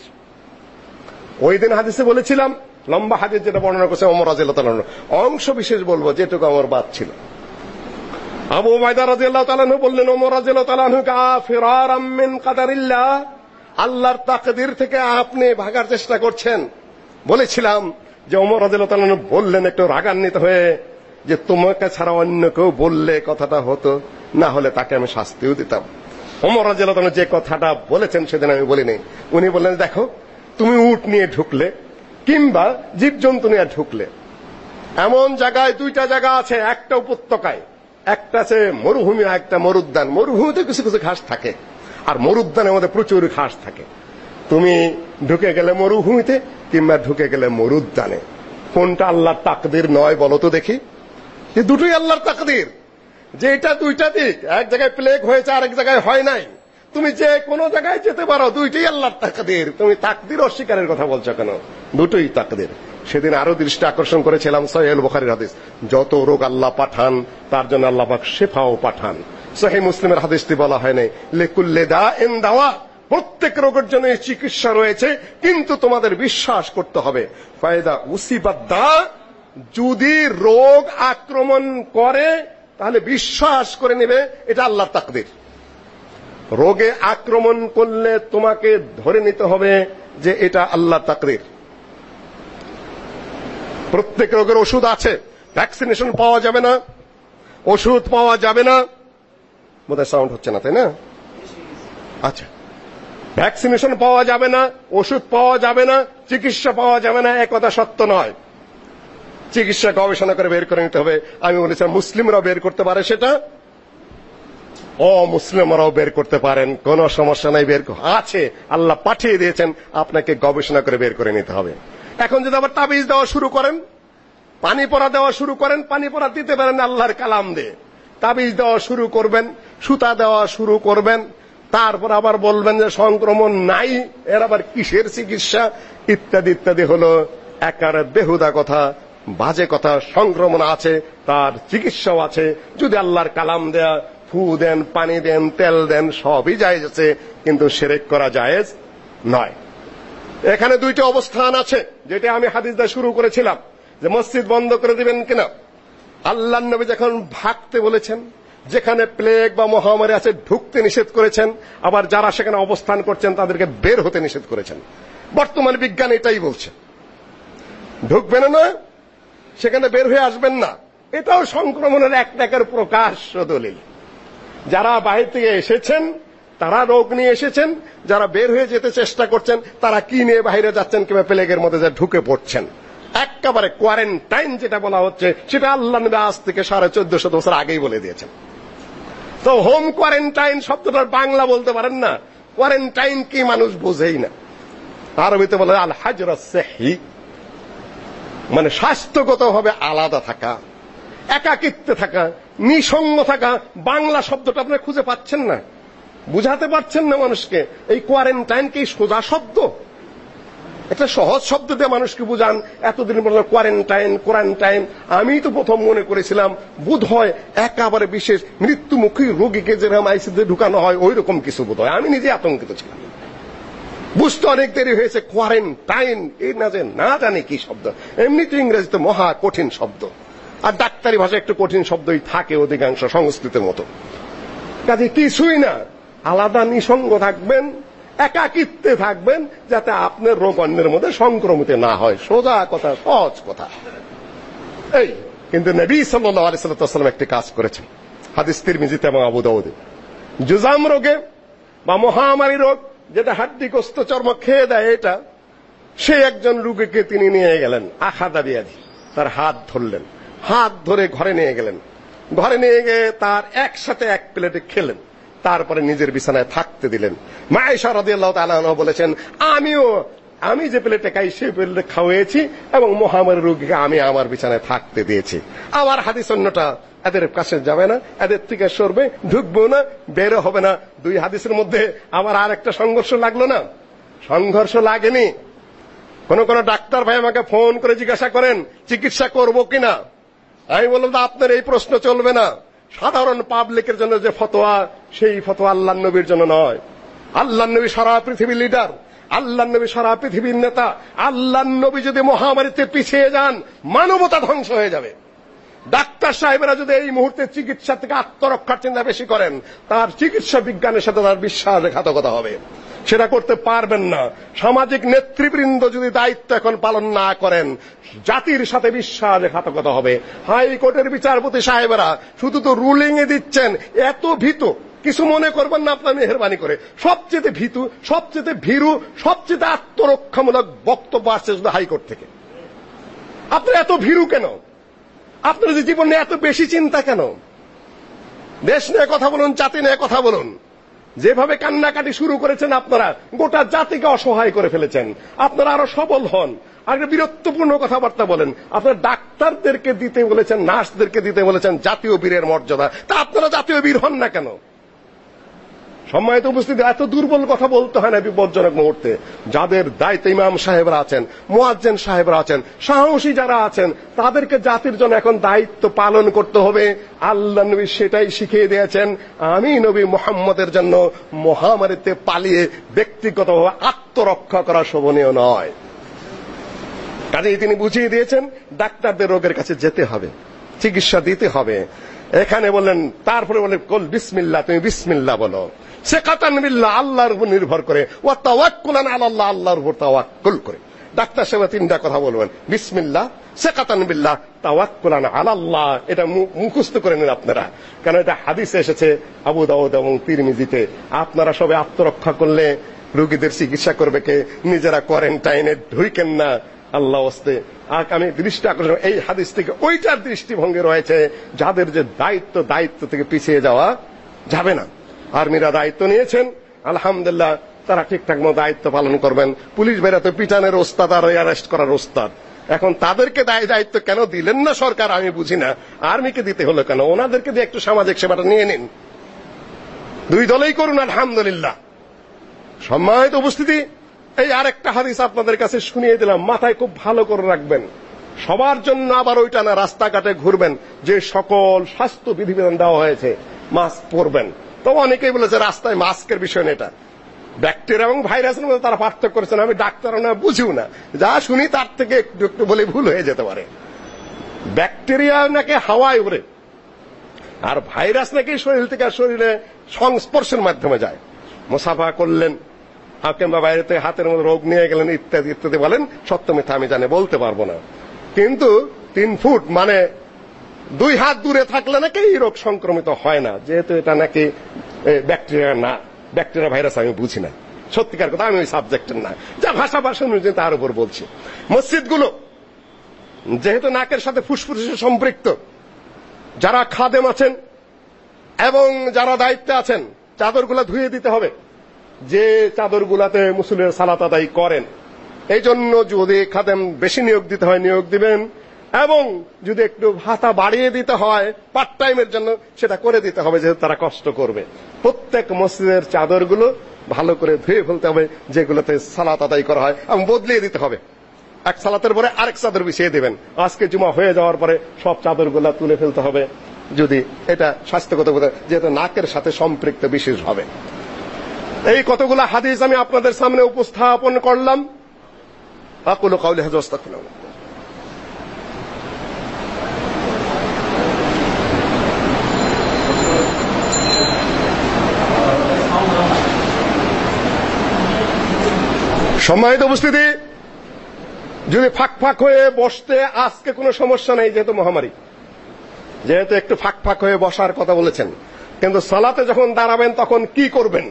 ওই দিন হাদিসে বলেছিলাম, লম্বা হাদিস যেটা বর্ণনা করছে ওমর রাদিয়াল্লাহু তাআলা অংশ বিশেষ বলব যেটুকু আমার বাদ ছিল। আবু মাইদা রাদিয়াল্লাহু তাআলা বললেন, ওমর রাদিয়াল্লাহু তাআলা কাফিরারাম মিন কাদারিল্লাহ। আল্লাহর তাকদীর থেকে আপনি ভাগার চেষ্টা করছেন। বলেছিলাম যে ওমর রাদিয়াল্লাহু বললেন, একটু রাগান্বিত হয়ে যে তোমাকে ছাড়া অন্য কেউ বললে কথাটা হতো, না হলে তাকে আমি শাস্তিও দিতাম। ওমর রাদিয়াল্লাহু যে কথাটা বলেছেন সেদিন আমি বলিনি। উনি বললেন, দেখো, তুমি উট নিয়ে ঢুকলে কিংবা জীবজন্তু নিয়ে ঢুকলে। এমন জায়গায় দুইটা জায়গা আছে, একটা উপত্যকায়। একটা আছে মরুভূমি আর একটা মরুদ্যান। মরুভূমিতে কিছু কিছু ঘাস থাকে। আর মরুদ্যানের মধ্যে প্রচুর ঘাস থাকে। তুমি ঢুকে গেলে মরুভূমিতে কিংবা ঢুকে গেলে মরুদ্যানে। কোনটা আল্লাহর তাকদির নয় বলো তো দেখি। যে দুটোই আল্লাহর তাকদির। যে এটা দুইটা দিক, এক জায়গায় প্লেগ হয়েছে, আরেক জায়গায় হয় নাই। তুমি যে কোনো জায়গায় যেতে পারো, দুইটাই আল্লাহর তাকদির। তুমি তাকদির অস্বীকারের কথা বলছো কেন? দুটোই তাকদির। সেদিন আরও দৃষ্টি আকর্ষণ করেছিলাম সহিহ বুখারীর হাদিস। যত রোগ আল্লাহ পাঠান, তার জন্য আল্লাহ পাক শেফাও পাঠান। সহিহ মুসলিমের হাদিসটি বলা হয় নাই। লেকুল্লে দা দাইন দাওয়া, প্রত্যেক রোগের জন্য চিকিৎসা রয়েছে, কিন্তু তোমাদের বিশ্বাস করতে হবে। ফায়দা উসিবাদ দা, যদি রোগ আক্রমণ করে, তাহলে বিশ্বাস করে নেবে, এটা আল্লাহর তাকদির। রোগে আক্রমণ করলে তোমাকে ধরে নিতে হবে যে এটা আল্লাহ তাকদির। প্রত্যেক রোগের ওষুধ আছে, ভ্যাকসিনেশন পাওয়া যাবে না, ওষুধ পাওয়া যাবে না বোধহয় সাউন্ড হচ্ছে না, তাই না? আচ্ছা। ভ্যাকসিনেশন পাওয়া যাবে না, ওষুধ পাওয়া যাবে না, চিকিৎসা পাওয়া যাবে না একথা সত্য নয়। চিকিৎসা গবেষণা করে বের করে নিতে হবে। আমি বলেছিলাম মুসলিমরাও বের করতে পারে সেটা? ও মুসলিমরাও বের করতে পারেন, কোন সমস্যা নাই, বের আছে, আল্লাহ পাঠিয়ে দিয়েছেন, আপনাকে গবেষণা করে বের করে নিতে হবে। এখন যদি আবার তাবিজ দেওয়া শুরু করেন, পানি পড়া দেওয়া শুরু করেন, পানি পড়া দিতে পারেন আল্লাহর কালাম দিয়ে। তাবিজ দেওয়া শুরু করবেন, সুতা দেওয়া শুরু করবেন, তারপর আবার বলবেন যে সংক্রমণ নাই, এর আবার কিসের চিকিৎসা? ইত্যাদি ইত্যাদি হলো একার বেহুদা কথা, বাজে কথা, সংক্রমণ আছে, তার চিকিৎসাও আছে, যদি আল্লাহর কালাম দেয়া, ফু দেন, পানি দেন, তেল দেন, সবই জায়েজ আছে, কিন্তু সেরেক করা জায়েজ নয়। এখানে দুইটা অবস্থান আছে, যেটা আমি হাদিস দা শুরু করেছিলাম, যে মসজিদ বন্ধ করে দিবেন কিনা? আল্লাহ নবী যখন ভাগতে বলেছেন, যেখানে প্লেগ বা মহামারী আছে ঢুকতে নিষেধ করেছেন, আবার যারা সেখানে অবস্থান করছেন তাদেরকে বের হতে নিষেধ করেছেন। বর্তমান বিজ্ঞান এটাই বলছে। ঢুকবেন না, সেখানে বের হয়ে আসবেন না। এটাও সংক্রমণের এক টাকার প্রকাশ্য দলিল। যারা বাইরে থেকে এসেছেন, তারা রোগ নিয়ে এসেছেন, যারা বের হয়ে যেতে চেষ্টা করছেন, তারা কি নিয়ে বাইরে যাচ্ছেন কিংবা প্লেগের মধ্যে যা ঢুকে পড়ছেন? একেবারে কোয়ারেন্টাইন যেটা বলা হচ্ছে, সেটা আল্লাহ নবী আজ থেকে সাড়ে চোদ্দশো বছর আগেই বলে দিয়েছেন। তো হোম কোয়ারেন্টাইন শব্দটার বাংলা বলতে পারেন না। কোয়ারেন্টাইন কি মানুষ বোঝেই না। আরবিতে বলে আল হাজরা সেহি মানে স্বাস্থ্যগতভাবে আলাদা থাকা, একাকিত্বে থাকা, নিসঙ্গ থাকা, বাংলা শব্দটা আপনি খুঁজে পাচ্ছেন না। বুঝাতে পারছেন না মানুষকে, এই কোয়ারেন্টাইন কি সোজা শব্দ? একটা সহজ শব্দ দিয়ে মানুষকে বুঝান, এতদিন বলল কোয়ারেন্টাইন কোয়ারেন্টাইন আমি তো প্রথম মনে করেছিলাম বোধ হয় একেবারে বিশেষ মৃত্যুমুখী রোগীকে যেরকম আইসিতে ঢুকানো হয় ওই রকম কিছু বোধ হয় আমি নিজে আতঙ্কিত ছিলাম। বুঝতে অনেক দেরি হয়েছে কোয়ারেন্টাইন এই না যে না জানি কি শব্দ। এমনিতে ইংরেজিতে মহা কঠিন শব্দ। আর ডাক্তারি ভাষায় একটু কঠিন শব্দই থাকে অধিকাংশ সংস্কৃতের মতো। কাজে কিছুই না, আলাদা নিসঙ্গ থাকবেন একাকিত্বে থাকবেন যাতে আপনার রোগ অন্যের মধ্যে সংক্রমিত না হয়। সোজা কথা, সহজ কথা। এই, কিন্তু নবী সাল্লাল্লাহু আলাইহি সাল্লাম একটি কাজ করেছেন। হাদিস তিরমিজিতে এবং আবু দাউদে। জুজাম রোগে বা মহামারী রোগ, যেটা হাড্ডিগ্রস্ত চর্ম খেয়ে দেয় এটা, সে একজন রোগীকে তিনি নিয়ে গেলেন, আখাদা বিয়াধি তার হাত ধরলেন। হাত ধরে ঘরে নিয়ে গেলেন। ঘরে নিয়ে গিয়ে তার একসাথে এক প্লেটে খেলেন। তারপরে নিজের বিছানায় থাকতে দিলেন। মায়েশা রাদিয়াল্লাহু তাআলা বলেছেন, আমিও, আমি যে প্লেটে খাই সেই প্লেটে খাওয়াইছি এবং মহামারী রোগীকে আমি আমার বিছানায় থাকতে দিয়েছি। আমার হাদিস অন্যটা, এদের কাছে যাবে না, এদের থেকে সরবে, ঢুকবো না, বেরো হবে না। দুই হাদিসের মধ্যে আমার আর একটা সংঘর্ষ লাগল না। সংঘর্ষ লাগেনি। কোন কোন ডাক্তার ভাই আমাকে ফোন করে জিজ্ঞাসা করেন, চিকিৎসা করব কিনা? আমি বললাম, আপনার এই প্রশ্ন চলবে না। সাধারণ পাবলিকের জন্য যে ফতোয়া, সেই ফতোয়া আল্লাহ নবীর জন্য নয়। আল্লাহ নবী সারা পৃথিবীর লিডার আল্লাহ নবী সারা পৃথিবীর নেতা আল্লাহ নবী যদি মহামারীতে পিছিয়ে যান, মানবতা ধ্বংস হয়ে যাবে। ডাক্তার সাহেবেরা যদি এই মুহূর্তে চিকিৎসা থেকে আত্মরক্ষার চিন্তা বেশি করেন, তার চিকিৎসা বিজ্ঞানের সাথে তার বিশ্বাসঘাতকতা হবে। সেটা করতে পারবেন না। সামাজিক নেতৃবৃন্দ যদি দায়িত্ব এখন পালন না করেন, জাতির সাথে বিশ্বাসঘাতকতা হবে। হাইকোর্টের বিচারপতি সাহেবেরা শুধু তো রুলিং এ দিচ্ছেন, এত ভীত। কিছু মনে করবেন না আপনার মেহরবানি করে। সবচেয়ে ভীতু, সবচেয়ে ভীরু, সবচেয়ে আত্মরক্ষামূলক বক্তব্য আসছে শুধু হাইকোর্ট থেকে। আপনি এত ভীরু কেন? আপনার যে জীবন এত বেশি চিন্তা কেন? দেশ নিয়ে কথা বলুন, জাতি নিয়ে কথা বলুন। যেভাবে কান্নাকাটি শুরু করেছেন আপনারা, গোটা জাতিকে অসহায় করে ফেলেছেন। আপনারা আরও সবল হন। আর বীরত্বপূর্ণ কথাবার্তা বলেন। আপনারা ডাক্তারদেরকে দিতে বলেছেন, নার্সদেরকে দিতে বলেছেন জাতীয় বীরের মর্যাদা। তা আপনারা জাতীয় বীর হন না কেন? সম্মানিত উপস্থিতি, এত দুর্বল কথা বলতে হয় না বিপজ্জনক মুহূর্তে। যাদের দায়িত্ব ইমাম সাহেবরা আছেন, মুয়াজ্জেন সাহেবরা আছেন, সাহসী যারা আছেন, তাদেরকে জাতির জন্য এখন দায়িত্ব পালন করতে হবে। আল্লাহ নবী সেটাই শিখিয়ে দিয়েছেন। আমি নবী মোহাম্মদের জন্য মহামারীতে পালিয়ে ব্যক্তিগতভাবে আত্মরক্ষা করা শোভনীয় নয়। কাজেই তিনি বুঝিয়ে দিয়েছেন, ডাক্তারদের রোগের কাছে যেতে হবে, চিকিৎসা দিতে হবে। এখানে বললেন, তারপরে বলেন কল বিসমিল্লাহ, তুমি বিসমিল্লাহ বলো। সেকাতান বিল্লাহ আল্লাহর উপর নির্ভর করে। ও তাওয়াক্কুলান আলাল্লাহ আল্লাহর উপর তাওয়াক্কুল করে। ডাক্তার সাহেব তিনটা কথা বলবেন। বিসমিল্লাহ সেকাতান বিল্লাহ তাওয়াক্কুলান আলাল্লাহ এটা মুখস্থ করে নিন আপনারা। কারণ এটা হাদিসে এসেছে আবু দাউদ এবং তিরমিজিতে। আপনারা সবে আত্মরক্ষা করলে রোগীদের চিকিৎসা করবে কে? নিজেরা কোয়ারেন্টাইনে ঢুইকেন না আল্লাহ ওস্তে আমি দৃষ্টি আকর্ষণ এই হাদিস থেকে ওইটার দৃষ্টিভঙ্গি রয়েছে, যাদের যে দায়িত্ব দায়িত্ব থেকে পিছিয়ে যাওয়া যাবে না। আর্মিরা দায়িত্ব নিয়েছেন। আলহামদুলিল্লাহ, তারা ঠিকঠাক মতো দায়িত্ব পালন করবেন। পুলিশ বেরাতে পিটানের ওস্তাদ আর অ্যারেস্ট করার ওস্তাদ। এখন তাদেরকে দায় দায়িত্ব কেন দিলেন না সরকার, আমি বুঝি না। আর্মিকে দিতে হলো কেন? ওনাদেরকে দিয়ে একটু সামাজিক সেবাটা নিয়ে নিন। দুই দলেই করুন, আলহামদুলিল্লাহ। সম্মানিত উপস্থিতি, এই আরেকটা হাদিস আপনাদের কাছে শুনিয়ে দিলাম। মাথায় খুব ভালো করে রাখবেন। সবার জন্য আবার ওইটা না, রাস্তাঘাটে ঘুরবেন। যে সকল স্বাস্থ্য বিধিবিধান দেওয়া হয়েছে, মাস্ক পরবেন। তো অনেকেই বলেছে, রাস্তায় মাস্কের বিষয় এটা। ব্যাকটেরিয়া এবং ভাইরাসের মধ্যে তারা পার্থক্য করেছেন আমি ডাক্তার না, বুঝিও না। যা শুনি তার থেকে একটু একটু বলে ভুল হয়ে যেতে পারে। ব্যাকটেরিয়া নাকি হাওয়ায় উড়ে আর ভাইরাস নাকি শরীর থেকে শরীরে সংস্পর্শের মাধ্যমে যায়। মুসাফা করলেন কিংবা বাইরে থেকে হাতের মধ্যে রোগ নিয়ে গেলেন, ইত্যাদি ইত্যাদি বলেন, সত্য মিথ্যা আমি জানি, বলতে পারব না। কিন্তু তিন ফুট মানে দুই হাত দূরে থাকলে নাকি এই রোগ সংক্রমিত হয় না, যেহেতু এটা নাকি ব্যাকটেরিয়া না। ব্যাকটেরিয়া ভাইরাস আমি বুঝি না। সত্যিকার কথা আমি ওই সাবজেক্টের না। যা ভাষা ভাষা অনুযায়ী তার উপর বলছি। মসজিদগুলো, যেহেতু নাকের সাথে ফুসফুসে সম্পৃক্ত, যারা খাদেম আছেন এবং যারা দায়িত্বে আছেন, চাদরগুলো ধুয়ে দিতে হবে। যে চাদরগুলাতে মুসলিমের সালাত আদায় করেন এই জন্য যদি খাদেম বেশি নিয়োগ দিতে হয়, নিয়োগ দিবেন। এবং যদি একটু ভাতা বাড়িয়ে দিতে হয় পার্ট টাইমের জন্য সেটা করে দিতে হবে, যেহেতু তারা কষ্ট করবে। প্রত্যেক মসজিদের চাদরগুলো ভালো করে ধুয়ে ফেলতে হবে, যেগুলোতে সালাত আদায় করা হয়, এবং বদলিয়ে দিতে হবে। এক সালাতের পরে আরেক চাদর বিছিয়ে দেবেন। আজকে জুমা হয়ে যাওয়ার পরে সব চাদরগুলো তুলে ফেলতে হবে, যদি এটা স্বাস্থ্যগত যেহেতু নাকের সাথে সম্পৃক্ত বিশেষ হবে। এই কতগুলো হাদিস আমি আপনাদের সামনে উপস্থাপন করলাম। আকুলু কাউলি হাজা সম্মানিত উপস্থিতি, যদি ফাঁক ফাঁক হয়ে বসতে আজকে কোনো সমস্যা নেই, যেহেতু মহামারী, যেহেতু একটু ফাঁক ফাঁক হয়ে বসার কথা বলেছেন, কিন্তু সালাতে যখন দাঁড়াবেন তখন কি করবেন?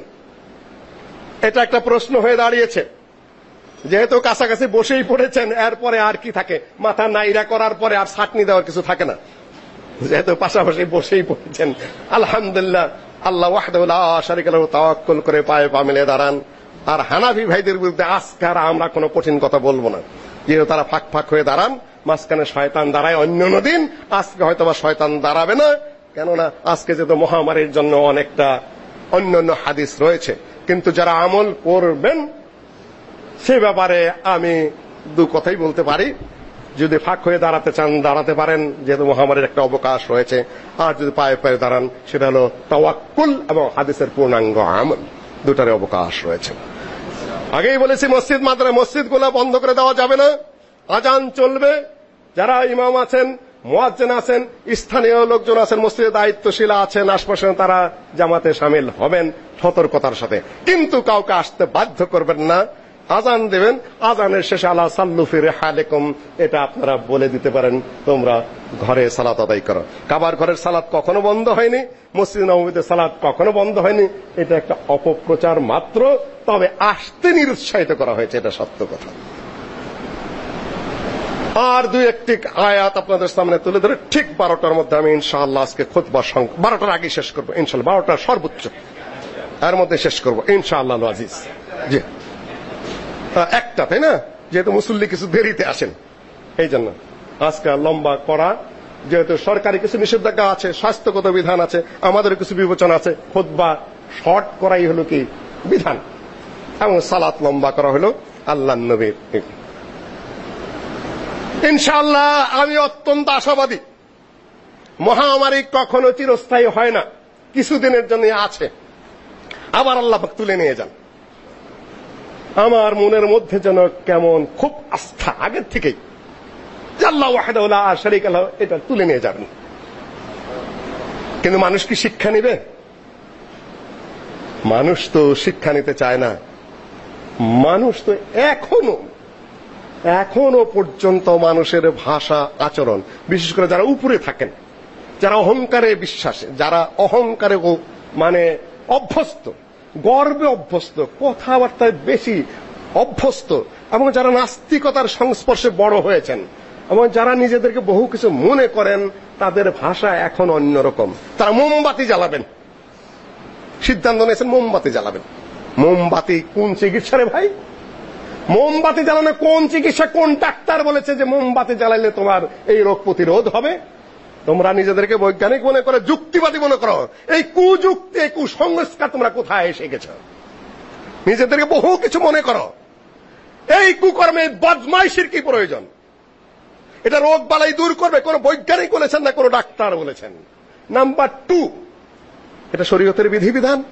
এটা একটা প্রশ্ন হয়ে দাঁড়িয়েছে। যেহেতু কাছাকাছি বসেই পড়েছেন, এরপরে আর কি থাকে? মাথা নাইরা করার পরে আর ছাটনি দেওয়ার কিছু থাকে না। যেহেতু পাশাপাশি বসেই পড়েছেন, আলহামদুলিল্লাহ, আল্লাহ ওয়াহদাহু লা শারিকা তাওয়াক্কুল করে পায়ে পা মিলে দাঁড়ান। আর হানাফি ভাইদের বিরুদ্ধে আজকে আর আমরা কোনো কঠিন কথা বলব না। যেহেতু তারা ফাঁক ফাঁক হয়ে দাঁড়ান, মাঝখানে শয়তান দাঁড়ায় অন্য দিন, আজকে হয়তো বা শয়তান দাঁড়াবে না, কেননা আজকে যেহেতু মহামারীর জন্য অনেকটা অন্যান্য হাদিস রয়েছে। কিন্তু যারা আমল করবেন, সে ব্যাপারে আমি দু কথাই বলতে পারি। যদি ফাঁক হয়ে দাঁড়াতে চান, দাঁড়াতে পারেন, যেহেতু মহামারীর একটা অবকাশ রয়েছে। আর যদি পায়ে পায়ে দাঁড়ান, সেটা হলো তাওয়াক্কুল এবং হাদিসের পূর্ণাঙ্গ আমল। দুটারে অবকাশ রয়েছে। আগেই বলেছি, মসজিদ মাদ্রা মসজিদগুলো বন্ধ করে দেওয়া যাবে না। আজান চলবে। যারা ইমাম আছেন, মুয়াজ্জিন আছেন, স্থানীয় লোকজন আছেন, মসজিদে দায়িত্বশীল আছেন, আশপাশে তারা জামাতে সামিল হবেন সতর্কতার সাথে। কিন্তু কাউকে আসতে বাধ্য করবেন না। আজান দেবেন, আজানের শেষে আলা সাল্লু ফিরে হালেকুম এটা আপনারা বলে দিতে পারেন, তোমরা ঘরে সালাত আদায় করো। কাবার ঘরের সালাত কখনো বন্ধ হয়নি, মসজিদ নবমীতে সালাত কখনো বন্ধ হয়নি, এটা একটা অপপ্রচার মাত্র, তবে আসতে নিরুৎসাহিত করা হয়েছে, এটা সত্য কথা। আর দুই একটি আয়াত আপনাদের সামনে তুলে ধরে, ঠিক বারোটার মধ্যে আমি ইনশাআল্লাহ আজকে খুতবা বারোটার আগে শেষ করব, ইনশাআল্লাহ, বারোটার সর্বোচ্চ। এর মধ্যে শেষ করব, ইনশাআল্লাহ আজিজ। জি। একটা, তাই না? যেহেতু মুসল্লি কিছু দেরিতে আসেন। এই জন্য। আজকে লম্বা করা যেহেতু সরকারি কিছু নিষেধাজ্ঞা আছে, স্বাস্থ্যগত বিধান আছে আমাদের কিছু বিবেচনা আছে, খুতবা শর্ট করাই হলো কি? বিধান। এবং সালাত লম্বা করা হলো আল্লাহ নবীর ইনশাআল্লাহ, আমি অত্যন্ত আশাবাদী। মহামারী কখনো চিরস্থায়ী হয় না। কিছুদিনের জন্য আছে। আবার আল্লাহ তুলে নিয়ে যান। আমার মনের মধ্যে যেন কেমন খুব আস্থা আগের থেকেই। আল্লাহ ওয়াহদাহু লা শারীকা লাহু, এটা তুলে নিয়ে যাবেন। কিন্তু মানুষ কি শিক্ষা নেবে? মানুষ তো শিক্ষা নিতে চায় না। মানুষ তো এখনও এখনও পর্যন্ত মানুষের ভাষা আচরণ, বিশেষ করে যারা উপরে থাকেন, যারা অহংকারে বিশ্বাসে, যারা অহংকারে মানে অভ্যস্ত গর্বে অভ্যস্ত, কথাবার্তায় বেশি অভ্যস্ত, এবং যারা নাস্তিকতার সংস্পর্শে বড় হয়েছেন, এবং যারা নিজেদেরকে বহু কিছু মনে করেন, তাদের ভাষা এখন অন্যরকম। তারা মোমবাতি জ্বালাবেন। সিদ্ধান্ত নিয়েছেন মোমবাতি জ্বালাবেন। মোমবাতি কোন চিকিৎসা রে ভাই? মোমবাতি জ্বালানো কোন চিকিৎসা? কোন ডাক্তার বলেছে যে মোমবাতি জ্বালাইলে তোমার এই রোগ প্রতিরোধ হবে? তোমরা নিজেদেরকে বৈজ্ঞানিক মনে করে, যুক্তিবাদী মনে করো। এই কুযুক্তি এই কুসংস্কার তোমরা কোথায় এসে গেছ? নিজেদেরকে বহু কিছু মনে করো। এই কুকর্মে বদমাইশির কি প্রয়োজন? এটা রোগ বালাই দূর করবে, কোন বৈজ্ঞানিক বলেছেন না, কোন ডাক্তার বলেছেন। নাম্বার টু, এটা শরীয়তের বিধিবিধান।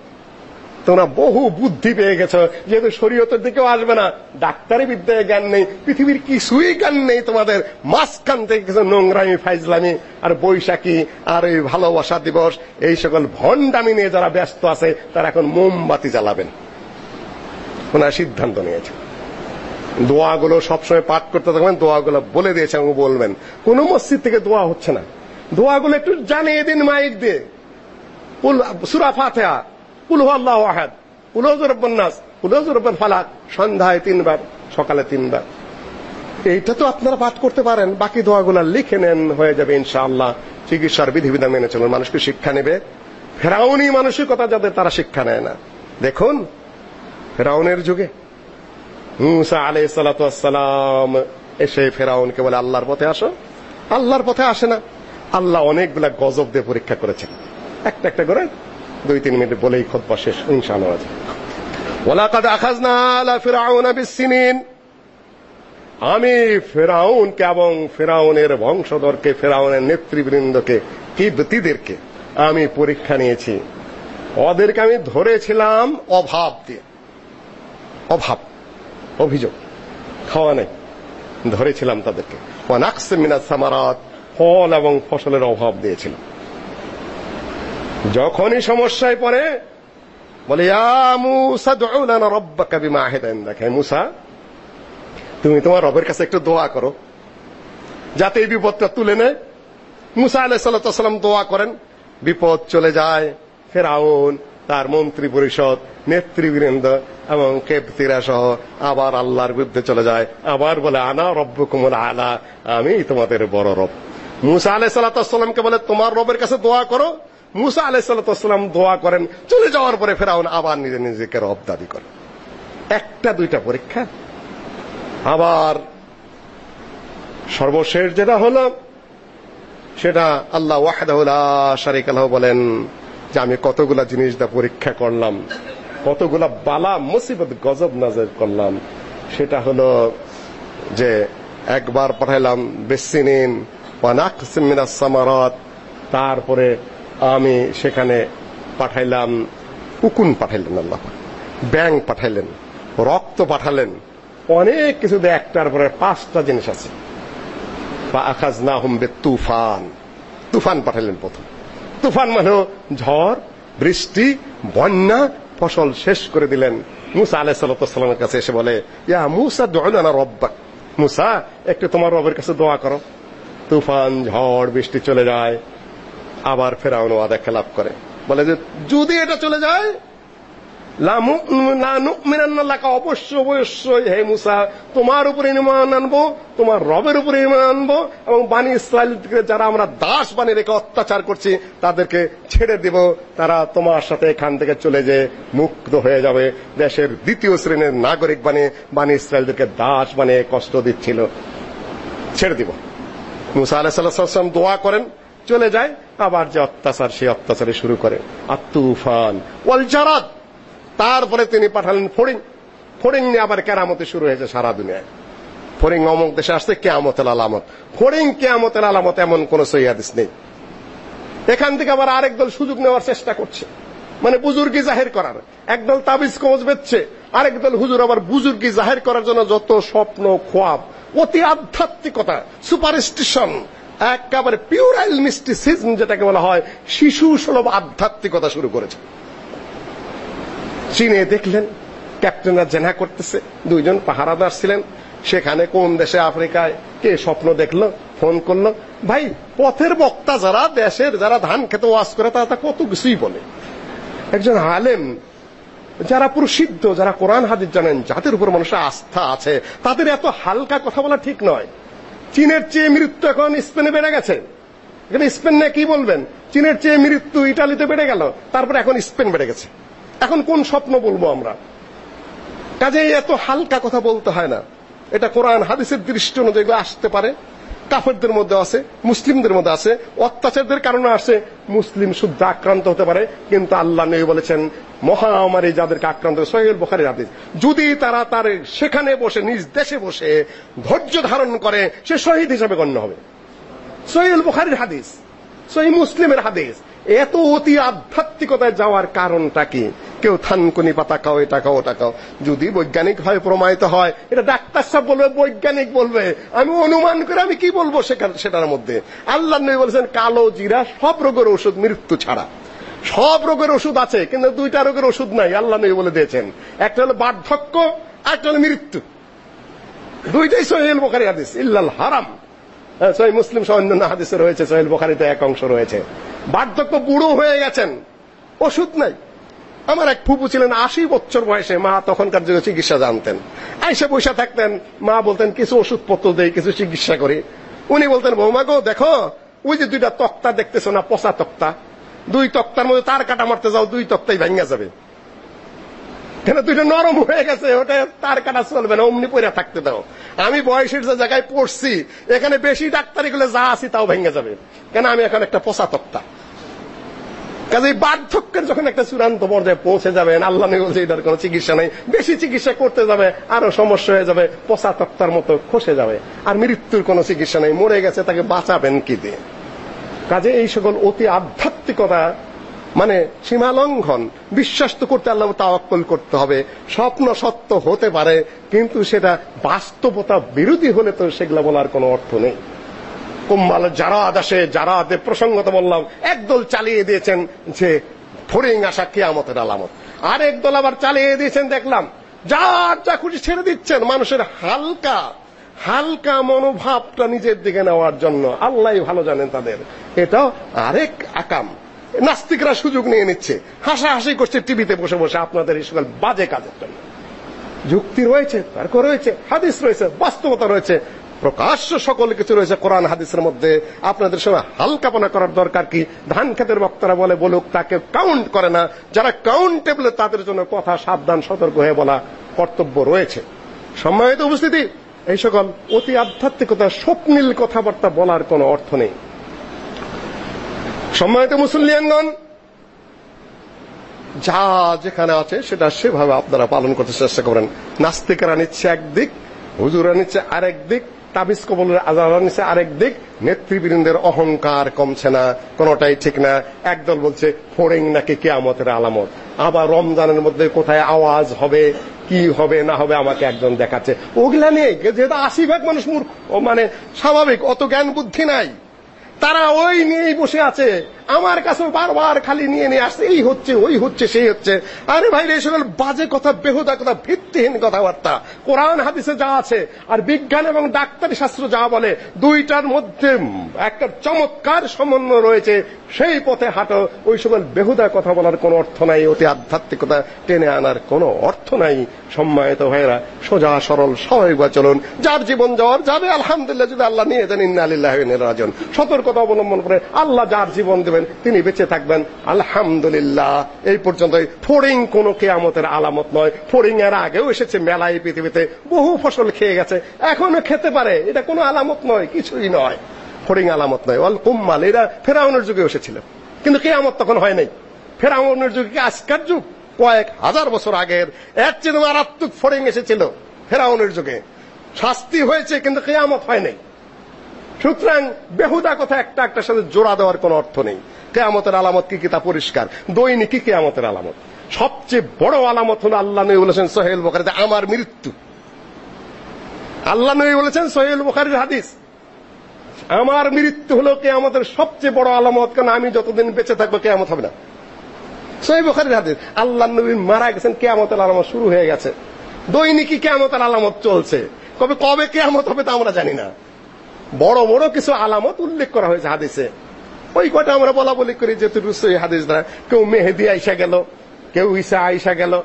তোমরা বহু বুদ্ধি পেয়ে গেছো, যেহেতু শরীয়তের দিকেও আসবে না। ডাক্তারি বিদ্যায় জ্ঞান নেই, পৃথিবীর কিছুই জ্ঞান নেই তোমাদের। মাঝখান থেকে কিছু নোংরামি, ফাইজলামি আর বৈশাখী আর এই ভালোবাসা দিবস, এই সকল ভণ্ডামি নিয়ে যারা ব্যস্ত আছে, তারা এখন মোমবাতি জ্বালাবেন। ওনারা সিদ্ধান্ত নিয়েছে। দোয়াগুলো সবসময় পাঠ করতে থাকবেন, দোয়াগুলো বলে দিয়েছে এবং বলবেন। কোন মসজিদ থেকে দোয়া হচ্ছে না। দোয়াগুলো একটু জানিয়ে দিন মাইক দিয়ে। সুরা ফাতিহা। কুল কুল রব্বুন নাস। কুল রব্বুল ফালাক। সন্ধ্যায় তিনবার, সকালে তিনবার। এইটা তো আপনারা পাঠ করতে পারেন। বাকি লিখে নেন, হয়ে যাবে ইনশাআল্লাহ। চিকিৎসার বিধিবিধান মেনে চলুন। মানুষকে শিক্ষা নেবে। ফেরাউনি মানসিকতা যাদের, তারা শিক্ষা নেয় না। দেখুন, ফেরাউনের যুগে মুসা আলাইহিস সালাতু ওয়াসসালাম এসে ফেরাউনকে বলে, আল্লাহর পথে আসো। আল্লাহর পথে আসে না। আল্লাহ অনেকগুলা গজব দিয়ে পরীক্ষা করেছেন। একটা একটা করে দুই তিন মিনিট বলেই খুতবা শেষ, ইনশাআল্লাহ ওয়ালাকাদ আখাযনা আলা ফিরআউনা বিসসিনিন আমি ফেরাউনকে এবং ফেরাউনের বংশধরকে, ফেরাউনের নেতৃবৃন্দকে, কিবতীদেরকে আমি পরীক্ষা নিয়েছি। ওদেরকে আমি ধরেছিলাম অভাব দিয়ে। অভাব, অভিযোগ, খাওয়া নেই। ধরেছিলাম তাদেরকে। ওয়ানাকস মিনাস সামারাত, ফল এবং ফসলের অভাব দিয়েছিলাম। যখনই সমস্যায় পড়ে, বলে মুসা, দুউ লানা রাব্বাকা বিমা হে মুসা, তুমি তোমার রবের কাছে একটু দোয়া করো, যাতে এই বিপদটা তুলে নেয়। মুসা আলাইহিস সালাম দোয়া করেন, বিপদ চলে যায়, ফেরাউন, তার মন্ত্রী পরিষদ, নেতৃবৃন্দ এবং কেপতিরা সহ আবার আল্লাহর বিরুদ্ধে চলে যায়, আবার বলে, আনা রব্বুকুমুল আলা, আমি তোমাদের বড় রব। মুসা আলাইহিস সালামকে বলে, তোমার রবের কাছে দোয়া করো মুসা আলাইসাল্লাম দোয়া করেন, চলে যাওয়ার পরে ফেরাউন আবার নিজে নিজেকে রব দাবি করে। একটা দুইটা পরীক্ষা। আবার সর্বশেষ যেটা হলো, সেটা আল্লাহ ওয়াহদাহুল শারিক আল্লাহ বলেন যে আমি কতগুলা জিনিস দা পরীক্ষা করলাম, কতগুলা বালা মুসিবত গজব নাজর করলাম। সেটা হলো যে একবার পাঠাইলাম বেসিনিন সামারাত, তারপরে আমি সেখানে পাঠাইলাম, উকুন পাঠাইলেন আল্লাহ ব্যাং পাঠাইলেন, রক্ত পাঠালেন, অনেক কিছু একটার পরে পাঁচটা জিনিস আছে। আখাজ না হুমবে তুফান তুফান পাঠাইলেন প্রথম। তুফান মানে ঝড়, বৃষ্টি, বন্যা, ফসল শেষ করে দিলেন। মুসা সাল্লামের কাছে এসে বলে, ইয়া মুসা দোয়া রব্বাক। মুসা, একটু তোমার রবের কাছে দোয়া করো। তুফান, ঝড়, বৃষ্টি চলে যায় আবার ফেরাউন ওয়াদা খেলাপ করে। বলে যে, যদি এটা চলে যায় অবশ্য অবশ্যই হে মুসা, তোমার উপরে ইমান আনব, তোমার রবের উপরে ইমান আনব, এবং বানি ইসরায়েলকে যারা আমরা দাস বানিয়ে রেখে অত্যাচার করছি, তাদেরকে ছেড়ে দেব। তারা তোমার সাথে এখান থেকে চলে যে মুক্ত হয়ে যাবে। দেশের দ্বিতীয় শ্রেণির নাগরিক বানিয়ে বানি ইসরায়েলদেরকে দাস বানিয়ে কষ্ট দিচ্ছিল। ছেড়ে দিব। মুসা আলাইহিস সালাম দোয়া করেন। চলে যায়, আবার যে অত্যাচার, সেই অত্যাচারে শুরু করে। আর ওয়াল জারাদ। তারপরে তিনি পাঠালেন ফড়িং। ফড়িং নিয়ে আবার কেরামতে শুরু হয়েছে সারা দুনিয়ায়। ফড়িং অমুক দেশে আসছে, কেয়ামতের আলামত। ফড়িং কেয়ামতের আলামত এমন কোন সহি হাদিস নেই। এখান থেকে আবার আরেক দল সুযোগ নেওয়ার চেষ্টা করছে। মানে বুজুর্গি জাহির করার। একদল তাবিজ কবজ বেচছে। আরেক দল হুজুর আবার বুজুর্গি জাহির করার জন্য যত স্বপ্ন খোয়াব অতি আধ্যাত্মিকতা, সুপারস্টিশন একেবারে পিউরাইল মিস্টিসিজম যেটাকে বলা হয়, শিশু সুলভ আধ্যাত্মিকতা শুরু করেছে। চীনে দেখলেন ক্যাপ্টেনরা জেনা করতেছে, দুইজন পাহারাদার ছিলেন। সেখানে কোন দেশে, আফ্রিকায়, কে স্বপ্ন দেখল, ফোন করল, ভাই, পথের বক্তা যারা, দেশের যারা ধান খেতে ওয়াজ করে, তারা কত কিছুই বলে। একজন আলেম, যারা প্রসিদ্ধ, যারা কোরআন হাদিস জানেন যাদের উপর মানুষের আস্থা আছে, তাদের এত হালকা কথা বলা ঠিক নয়। চীনের চেয়ে মৃত্যু এখন স্পেনে বেড়ে গেছে। এখানে স্পেন না কি বলবেন? চীনের চেয়ে মৃত্যু ইটালিতে বেড়ে গেল, তারপরে এখন স্পেন বেড়ে গেছে। এখন কোন স্বপ্ন বলব আমরা? কাজেই এত হালকা কথা বলতে হয় না। এটা কোরআন, হাদিসের দৃষ্টি অনুযায়ী আসতে পারে। কাফেরদের মধ্যে আছে, মুসলিমদের মধ্যে আছে, অত্যাচারদের কারণে আসে, মুসলিম শুদ্ধ আক্রান্ত হতে পারে, কিন্তু আল্লাহ নবী বলেছেন, মহামারী যাদেরকে আক্রান্ত সোহেল বুখারীর হাদিস, যদি তারা তার সেখানে বসে, নিজ দেশে বসে ধৈর্য ধারণ করে, সে শহীদ হিসেবে গণ্য হবে। সোহেল বুখারীর হাদিস, সহিহ মুসলিমের হাদিস, এত অতি আধ্যাত্মিকতায় যাওয়ার কারণটা কি? কেউ থানকুনি পাতা খাও, এটা খাও, ওটা খাও। যদি বৈজ্ঞানিক ভাবে প্রমাণিত হয়, এটা ডাক্তার সাহেব বলবে, বৈজ্ঞানিক বলবে। আমি অনুমান করে আমি কি বলব সেটার মধ্যে? আল্লাহ নবী বলেছেন, কালো জিরা সব রোগের ওষুধ, মৃত্যু ছাড়া। সব রোগের ওষুধ আছে, কিন্তু দুইটা রোগের ওষুধ নাই, আল্লাহ নবী বলে দিয়েছেন। একটা হলো বার্ধক্য একটা হলো মৃত্যু। দুইটাই সহিহ বুখারী হাদিস, ইল্লাল হারাম। সহিহ মুসলিম সহ অন্যান্য হাদিসে রয়েছে, সহিহ বুখারীতে এক অংশ রয়েছে। বার্ধক্য বুড়ো হয়ে গেছেন, ওষুধ নাই। আমার এক ফুপু ছিলেন আশি বছর বয়সে, মা তখনকার যুগে চিকিৎসা জানতেন। আইসে বসে থাকতেন, মা বলতেন, কিছু ওষুধপত্র দেই, কিছু চিকিৎসা করি। উনি বলতেন, বৌমা গো, দেখো, ওই যে দুইটা তক্তা দেখতেছো না, পচা তক্তা? দুই তক্তার মধ্যে তার কাটা মারতে যাও, দুই তক্তাই ভেঙে যাবে। কেন, দুইটা নরম হয়ে গেছে, ওটা তার কাটা চলবে না, অমনি পড়ে থাকতে দাও। আমি বয়সের যে জায়গায় পড়ছি, এখানে বেশি ডাক্তারি গুলো যা আছি তাও ভেঙে যাবে। কেন, আমি এখন একটা পচা তক্তা। কাজে বার্ধক্যের যখন একটা চূড়ান্ত পর্যায়ে পৌঁছে যাবেন, আল্লাহ নবী বলছে, এটার কোনো চিকিৎসা নাই। বেশি চিকিৎসা করতে যাবে, আরও সমস্যা হয়ে যাবে পচা তক্তার মতো খসে যাবে, আর মৃত্যুর কোনো চিকিৎসা নেই। মরে গেছে, তাকে বাঁচাবেন কি দিয়ে? কাজে এই সকল অতি আধ্যাত্মিকতা মানে সীমা লঙ্ঘন, বিশ্বাস তো করতে আল্লাহ তাওয়াক্কুল করতে হবে, স্বপ্ন সত্য হতে পারে, কিন্তু সেটা বাস্তবতা বিরোধী হলে তো সেগুলো বলার কোনো অর্থ নেই। কুম্বাল যারা আসে যারা প্রসঙ্গত বললাম, একদল চালিয়ে দিয়েছেন যে ফরিং আসা কিয়ামতের আলামত। আর একদল আবার চালিয়ে দিয়েছেন, দেখলাম, যার যা খুশি ছেড়ে দিচ্ছেন, মানুষের হালকা হালকা মনোভাবটা নিজের দিকে নেওয়ার জন্য। আল্লাহ ভালো জানেন তাদের। এটাও আরেক আকাম। নাস্তিকরা সুযোগ নিয়ে নিচ্ছে। হাসাহাসি করছে টিভিতে বসে বসে আপনাদের এই সকল বাজে কাজের জন্য। যুক্তি রয়েছে, তর্ক রয়েছে, হাদিস রয়েছে, বাস্তবতা রয়েছে। প্রকাশ্য সকল কিছু রয়েছে কোরআন, হাদিসের মধ্যে। আপনাদের সঙ্গে হালকাপনা করার দরকার কি? ধান খেতের বক্তারা বলে, বলুক, তাকে কাউন্ট করে না। যারা কাউন্টেবল তাদের জন্য কথা সাবধান, সতর্ক হয়ে বলা কর্তব্য রয়েছে। সম্মানিত উপস্থিতি, এই সকল অতি আধ্যাত্মিকতা, স্বপ্নীল কথাবার্তা বলার কোনো অর্থ নেই। সম্মানিত মুসলিয়ানগণ যা যেখানে আছে, সেটা সেভাবে আপনারা পালন করতে চেষ্টা করেন নাস্তিকেরা নিচ্ছে একদিক হুজুরা নিচ্ছে আরেক দিক তাবিজ কবলের আজারা নিচ্ছে আরেক দিক, নেতৃবৃন্দের অহংকার কমছে না, কোনটাই ঠিক না। একদল বলছে, ফোরেং নাকি কেয়ামতের আলামত। আবার রমজানের মধ্যে কোথায় আওয়াজ হবে, কি হবে, না হবে, আমাকে একজন দেখাচ্ছে। ওগুলা নেই যেহেতু আশি ভাগ মানুষ মূর্খ মানে স্বাভাবিক, অত জ্ঞান বুদ্ধি নাই। তারা ওই নিয়েই বসে আছে। আমার কাছে বারবার খালি নিয়ে নিয়ে আসছে, এই হচ্ছে, ওই হচ্ছে, সেই হচ্ছে। আরে ভাই এই সকল বাজে কথা, বেহুদা কথা, ভিত্তিহীন কথাবার্তা। কোরআন, হাদিসে যা আছে, আর বিজ্ঞান এবং ডাক্তারি শাস্ত্র যা বলে, দুইটার মধ্যে একটা চমৎকার সমন্বয় রয়েছে। সেই পথে হাঁটো, ওই সকল বেহুদা কথা বলার কোনো অর্থ নাই, অতি আধ্যাত্মিকতা টেনে আনার কোনো অর্থ নাই। সম্মানিত ভাইরা সোজা, সরল, স্বাভাবিক চলুন যার জীবন যাওয়ার যাবে, আলহামদুলিল্লাহ, যদি আল্লাহ নিয়ে দেন ইন্না আলিল্লাহ রাজন সতর্কতা অবলম্বন করে আল্লাহ যার জীবন দেবেন তিনি বেঁচে থাকবেন। আলহামদুলিল্লাহ। এই পর্যন্ত ফড়িং কোন কেয়ামতের আলামত নয়। ফড়িং এর আগেও এসেছে মেলায় পৃথিবীতে। বহু ফসল খেয়ে গেছে। এখনও খেতে পারে। এটা কোনো আলামত নয়, কিছুই নয়। ফড়িং আলামত নয়। অল কুম্মাল, এরা ফেরাউনের যুগে এসেছিল। কিন্তু কেয়ামত তখন হয় নাই। ফেরাউনের যুগে আজকার যুগ? কয়েক হাজার বছর আগের এর চেয়ে মারাত্মক ফড়িং এসেছিল ফেরাউনের যুগে। শাস্তি হয়েছে, কিন্তু কেয়ামত হয় নাই। সুতরাং বেহুদা কথা একটা একটার সাথে জোড়া দেওয়ার কোনো অর্থ নেই। কেয়ামতের আলামত কি কি তা পরিষ্কার। দৈনিকই কেয়ামতের আলামত। সবচেয়ে বড় আলামত হলো আল্লাহ নবী বলেছেন সোহেল বোখারিতে, আমার মৃত্যু। আল্লাহ নবী বলেছেন সোহেল বোখারির হাদিস, আমার মৃত্যু হলো কেয়ামতের সবচেয়ে বড় আলামত, কারণ আমি যতদিন বেঁচে থাকব কেয়ামত হবে না। সোহেল বোখারির হাদিস, আল্লাহ নবী মারা গেছেন, কেয়ামতের আলামত শুরু হয়ে গেছে। দৈনিকই কেয়ামতের আলামত চলছে। কবে কবে কেয়ামত হবে তা আমরা জানি না। বড় বড় কিছু আলামত উল্লেখ করা হয়েছে হাদিসে। ওই কটা আমরা বলা বলি করি যে তুই হাদিস দ্বারা। কেউ মেহেদি আইসা গেল, কেউ ঈসা আইসা গেল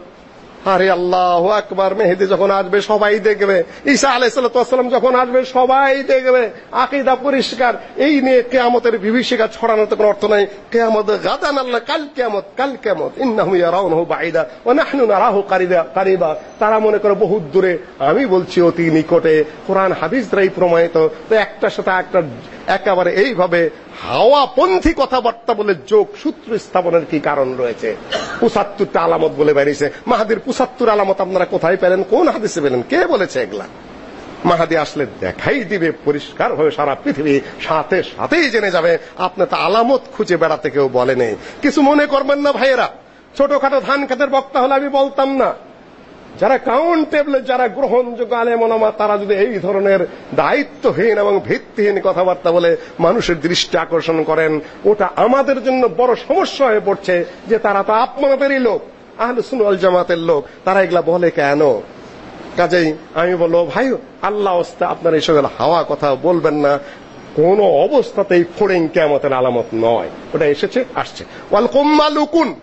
আরে আল্লাহ আকবার, মেহেদি যখন আসবে সবাই দেখবে। ঈসা আলাইসাল্লাম যখন আসবে সবাই দেখবে। আকিদা পরিষ্কার। এই নিয়ে কেয়ামতের বিভীষিকা ছড়ানোর তো কোনো অর্থ নাই। কেয়ামত গাদান আল্লাহ, কাল কেয়ামত কাল কেয়ামত। ইন্নাহু ইয়ারাউনহু বাইদা ওয়া কারিবা কারিবা তারা মনে করে বহুত দূরে। আমি বলছি অতি নিকটে। কোরআন হাদিস প্রমাণিত। তো একটার সাথে একটা একেবারে এইভাবে হাওয়াপন্থী কথাবার্তা বলে যোগ সূত্র স্থাপনের কি কারণ রয়েছে? পঁচাত্তরটা আলামত বলে বেরিয়েছে। মাহাদির পঁচাত্তর আলামত আপনারা কোথায় পেলেন? কোন হাদিসে পেলেন? কে বলেছে এগুলা? মাহাদি আসলে দেখাই দিবে, পরিষ্কার হয়ে সারা পৃথিবী সাথে সাথেই জেনে যাবে। আপনি তো আলামত খুঁজে বেড়াতে কেউ বলেনি কিছু মনে করবেন না ভাইয়েরা। ছোটখাটো ধান খাতের বক্তা হলে আমি বলতাম না। যারা কাউন্টেবলে যারা গ্রহণযোগ্য আলেমনামা তারা যদি এই ধরনের দায়িত্বহীন এবং ভিত্তিহীন কথাবার্তা বলে মানুষের দৃষ্টি আকর্ষণ করেন, ওটা আমাদের জন্য বড় সমস্যা হয়ে পড়ছে যে তারা তো আপনাদেরই লোক, আহলে সুন্নাল জামাতের লোক। তারা এগুলা বলে কেন? কাজেই আমি বলব, ভাই, আল্লাহ ওস্তা আপনার সকল হাওয়া কথা বলবেন না। কোন অবস্থাতেই ফোড়েন কেমতের আলামত নয়। ওটা এসেছে, আসছে। ওয়াল কুম্মাল উকুন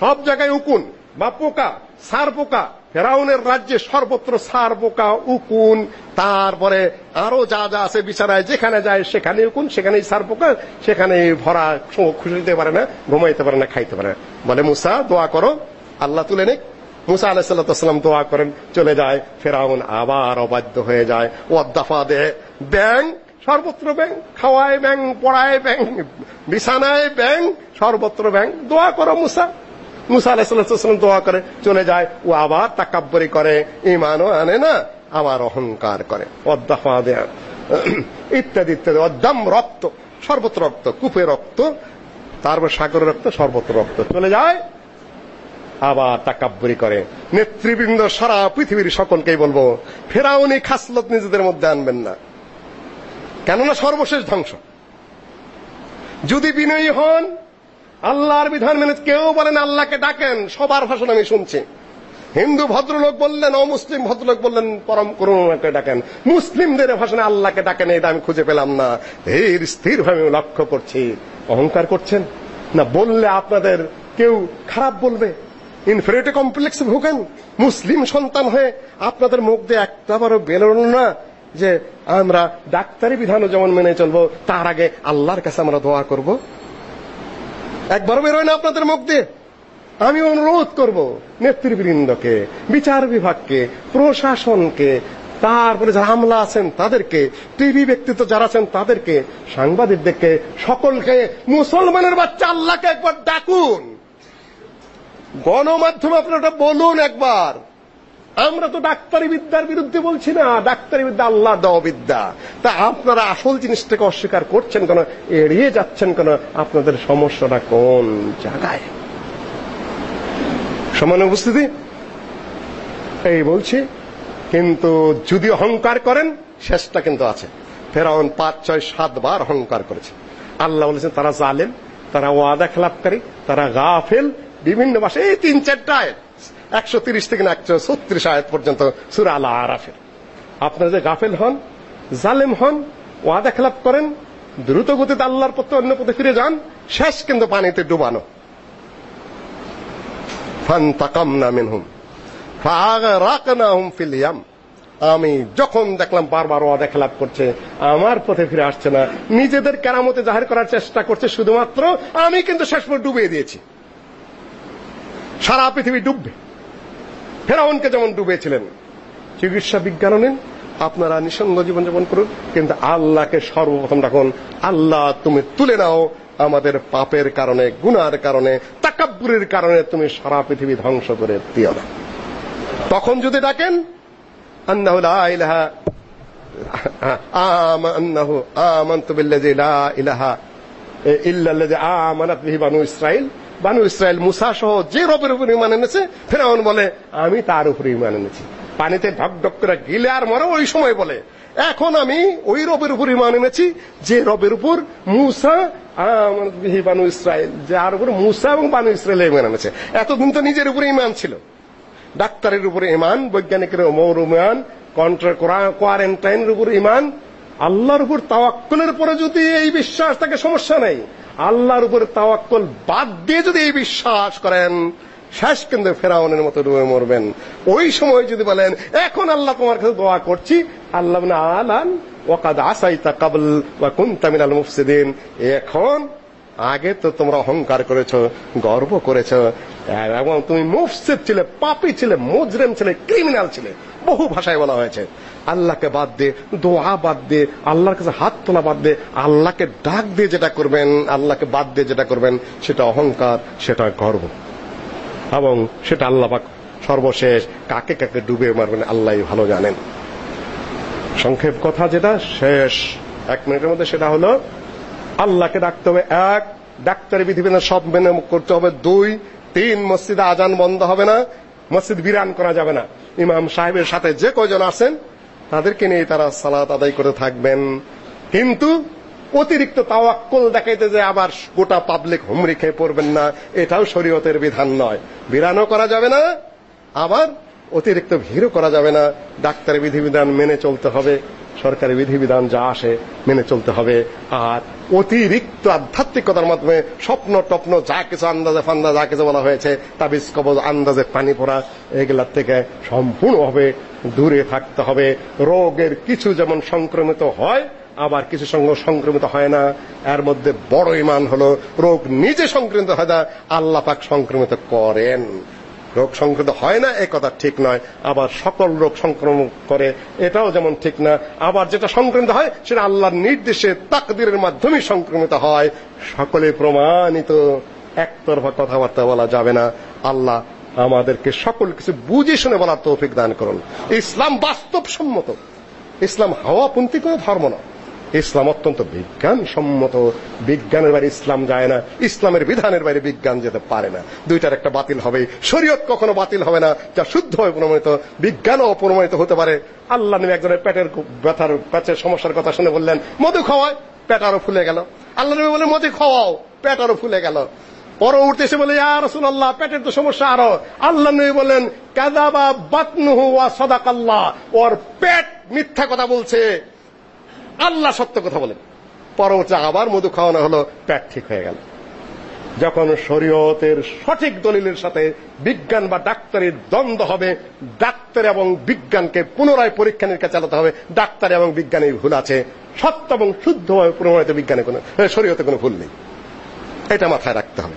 সব জায়গায় উকুন। বা পোকা, সার পোকা, ফেরাউনের রাজ্যে সর্বত্র সার পোকা, উকুন, তারপরে আরও যা যা আছে বিছানায়, যেখানে যায় সেখানে উকুন, সেখানেই সার পোকা সেখানে ভরা দিতে পারে না, ঘুমাইতে পারে না, খাইতে পারে না। বলে মুসা, দোয়া করো, আল্লাহ তুলে নিক। মুসা আলাহিসাল্লাম দোয়া করেন, চলে যায়, ফেরাউন আবার অবাধ্য হয়ে যায়। ওয়াদ্দাফা দে, ব্যাং, সর্বত্র ব্যাং, খাওয়ায় ব্যাং, পড়ায় ব্যাং, বিছানায় ব্যাং, সর্বত্র ব্যাং। দোয়া করো মুসা। মুসা আলাহিসাল্লাম দোয়া করে, চলে যায়, ও আবার তাকাব্বরি করে ইমানও আনে না, আবার অহংকার করে। অদ্দাফা দেয় ইত্যাদি ইত্যাদি। অদ্দাম রক্ত, সর্বত্র রক্ত, কূপে রক্ত, তারপর সাগরের রক্ত, সর্বত্র রক্ত। চলে যায়, আবার তাকাব্বরি করে। নেতৃবৃন্দ সারা পৃথিবীর সকলকেই বলব, ফেরাউনি খাসলত নিজেদের মধ্যে আনবেন না। কেননা সর্বশেষ ধ্বংস। যদি বিনয়ী হন আল্লাহর বিধান মেনে কেউ বলেন আল্লাহকে ডাকেন, সবার ভাষণ আমি শুনছি। হিন্দু ভদ্রলোক বললেন, অমুসলিম ভদ্রলোক বললেন, পরম করুণাকে ডাকেন। মুসলিমদের ভাষণে আল্লাহকে ডাকেন এটা আমি খুঁজে পেলাম না। ধীর স্থির ভাবে লক্ষ্য করছি। অহংকার করছেন? না, বললে আপনাদের কেউ খারাপ বলবে? ইনফেরিটি কমপ্লেক্সে ভোগেন? মুসলিম সন্তান হয়ে আপনাদের মুখ দিয়ে একটাবারও বেরোল না যে আমরা ডাক্তারি বিধানও যেমন মেনে চলবো, তার আগে আল্লাহর কাছে আমরা দোয়া করব? একবারও বেরোয় না আপনাদের মুখ দিয়ে। আমি অনুরোধ করব নেতৃবৃন্দকে, বিচার বিভাগকে, প্রশাসনকে, তারপরে যারা হামলা আছেন তাদেরকে, টিভি ব্যক্তিত্ব যারা আছেন তাদেরকে, সাংবাদিকদেরকে, সকলকে, মুসলমানের বাচ্চা আল্লাহকে একবার ডাকুন। গণমাধ্যমে আপনারা বলুন একবার। আমরা তো ডাক্তারি বিদ্যার বিরুদ্ধে বলছি না, ডাক্তারি বিদ্যা আল্লাহ দেওয়া বিদ্যা। তা আপনারা আসল জিনিসটাকে অস্বীকার করছেন কেন, এড়িয়ে যাচ্ছেন কেন, আপনাদের সমস্যাটা কোন জায়গায়? সমান উপস্থিতি? এই বলছি, কিন্তু যদি অহংকার করেন, শেষটা কিন্তু আছে। ফেরাউন পাঁচ, ছয় সাতবার অহংকার করেছে। আল্লাহ বলেছেন, তারা জালেম, তারা ওয়াদা খেলাপকারী, তারা গাফেল, বিভিন্ন ভাষায়, এই তিন, চারটা আয়াত। একশো তিরিশ থেকে একশো ছত্রিশ আয়াত পর্যন্ত সুরা আলা আরাফের আপনারা যে গাফেল হন, জালেম হন, ওয়াদা খেলাপ করেন, দ্রুত গতিতে আল্লাহর পথে অন্য পথে ফিরে যান, শেষ কিন্তু পানিতে ডুবানো। ফান্তাকামনা মিনহুম, ফাগরাকনাহুম ফিল ইয়াম। আমি যখন দেখলাম বারবার ওয়াদা খেলাপ করছে, আমার পথে ফিরে আসছে না। নিজেদের কেরামতে জাহির করার চেষ্টা করছে, শুধুমাত্র আমি কিন্তু শেষ পর্যন্ত ডুবিয়ে দিয়েছি। সারা পৃথিবী ডুববে। ফেরাউনকে যেমন ডুবেছিলেন, চিকিৎসা বিজ্ঞানও নেন, আপনারা নিঃসঙ্গ জীবনযাপন করুন, কিন্তু আল্লাহকে সর্বপ্রথম ডাকুন, আল্লাহ তুমি তুলে নাও আমাদের পাপের কারণে, গুনার কারণে, তাকাব্বুরের কারণে তুমি সারা পৃথিবী ধ্বংস করে দিও না। তখন যদি ডাকেন, আন্নাহু লা ইলাহা ইলাহা ইল্লা আল্লাযী বানু ইসরাইল মুসা সহ যে রবের উপর ঈমান এনেছে, ফেরাউন বলে, আমি তার উপর ঈমান এনেছি। পানিতে ঢক ঢক করে গিলে আর মরে ওই সময় বলে, এখন আমি ওই রবের উপর ঈমান এনেছি, যে রবের উপর মুসা বানু ইসরাইল যার উপর মুসা এবং বানু ইসরাইল ঈমান এনেছে। এতদিন তো নিজের উপর ঈমান ছিল। ডাক্তারের উপরে ইমান, বৈজ্ঞানিকের মৌর ইমান কোয়ারেন্টাইনের উপর ইমান, আল্লাহর উপর তাওয়াক্কুলের পরে যদি এই বিশ্বাস, তাকে সমস্যা নেই। আল্লাহর উপর তাওয়াক্কল বাদ দিয়ে যদি এই বিশ্বাস করেন, শেষ কিন্তু ফেরাউনের মতো ডুবে মরবেন। ওই সময় যদি বলেন, এখন আল্লাহ তোমার কাছে দোয়া করছি, আল্লাহ আলান ওয়াকাদ আসাইতা কাবল ওয়া কুনতা মিনাল মুফসিদিন। এখন আগে তো তোমরা অহংকার করেছ, গর্ব করেছ, এবং তুমি মুফসিদ ছিলে, পাপী ছিলে, মুজরিম ছিলে ক্রিমিনাল ছিলে, বহু ভাষায় বলা হয়েছে। আল্লাহকে বাদ দিয়ে দোয়া বাদ দিয়ে আল্লাহর কাছে হাত তোলা বাদ দিয়ে আল্লাহকে ডাক দিয়ে যেটা করবেন, আল্লাহকে বাদ দিয়ে যেটা করবেন, সেটা অহংকার, সেটা গর্ব। এবং সেটা আল্লাহ পাক সর্বশেষ কাকে কাকে ডুবে মারবেন আল্লাহই ভালো জানেন। সংক্ষেপ কথা যেটা, শেষ। এক মিনিটের মধ্যে সেটা হলো আল্লাহকে ডাকতে হবে এক, ডাক্তারি বিধি বিধিবিধান সব মেনে করতে হবে দুই, তিন, মসজিদে আজান বন্ধ হবে না, মসজিদ বিরান করা যাবে না। ইমাম সাহেবের সাথে যে কয়জন আছেন, তাদেরকে নিয়ে তারা সালাত আদায় করে থাকবেন। কিন্তু অতিরিক্ত তাওয়াক্কুল দেখাইতে যে আবার গোটা পাবলিক হুমরি খেয়ে পড়বেন না, এটাও শরীয়তের বিধান নয়। বিরানও করা যাবে না, আবার অতিরিক্ত ভিড়ও করা যাবে না। ডাক্তারি বিধিবিধান মেনে চলতে হবে। সরকারি বিধিবিধান যা আসে মেনে চলতে হবে। আর অতিরিক্ত আধ্যাত্মিকতার মাধ্যমে স্বপ্ন, টপ্ন, যা কিছু আন্দাজে ফান্দা যা কিছু বলা হয়েছে, তাবিজ, কবজ, আন্দাজে পানি পড়া, এগুলার থেকে সম্পূর্ণভাবে দূরে থাকতে হবে। রোগের কিছু যেমন সংক্রমিত হয়, আবার কিছু সঙ্গ সংক্রমিত হয় না। এর মধ্যে বড় ইমান হলো, রোগ নিজে সংক্রমিত হয় না, আল্লাহ পাক সংক্রমিত করেন। রোগ সংক্রমিত হয় না, এ কথা ঠিক নয়। আবার সকল রোগ সংক্রমণ করে, এটাও যেমন ঠিক না। আবার যেটা সংক্রমিত হয়, সেটা আল্লাহর নির্দেশে, তাকদিরের মাধ্যমে সংক্রমিত হয়। সকলে প্রমাণিত। একতরফা কথাবার্তা বলা যাবে না। আল্লাহ আমাদেরকে সকল কিছু বুঝে শুনে বলার তৌফিক দান করুন। ইসলাম বাস্তবসম্মত। ইসলাম হাওয়াপন্থী কোনো ধর্ম নয়। ইসলাম অত্যন্ত বিজ্ঞানসম্মত। বিজ্ঞানের বাইরে ইসলাম যায় না, ইসলামের বিধানের বাইরে বিজ্ঞান যেতে পারে না। দুইটার একটা বাতিল হবে। শরীয়ত কখনো বাতিল হবে না, যা শুদ্ধ হয়ে প্রমাণিত, বিজ্ঞানও প্রমাণিত হতে পারে। আল্লাহ নবী একজনের পেটের ব্যথার, পেটের সমস্যার কথা শুনে বললেন, মধু খাওয়ায়, পেট আরও ফুলে গেল। আল্লাহ নবী বলে মধু খাওয়াও, পেট আরও ফুলে গেল। পর উঠতে এসে বলে, ইয়া রাসূলুল্লাহ, পেটের তো সমস্যা আরও। আল্লাহ নবী বলেন কাযাবা বাতনুহু ওয়া সাদাকাল্লাহ। ওর পেট মিথ্যা কথা বলছে। আল্লাহ সত্য কথা বলেন। পরবর্তী আবার মধু খাওয়ানো হলো, পেট ঠিক হয়ে গেল। যখন শরীয়তের সঠিক দলিলের সাথে বিজ্ঞান বা ডাক্তারের দ্বন্দ্ব হবে, ডাক্তার এবং বিজ্ঞানকে পুনরায় পরীক্ষা নিরীক্ষা চালাতে হবে। ডাক্তার এবং বিজ্ঞানের ভুল আছে, সত্য এবং শুদ্ধভাবে প্রমাণিত বিজ্ঞানে কোনো শরীয়তে কোনো ভুল নেই। এটা মাথায় রাখতে হবে।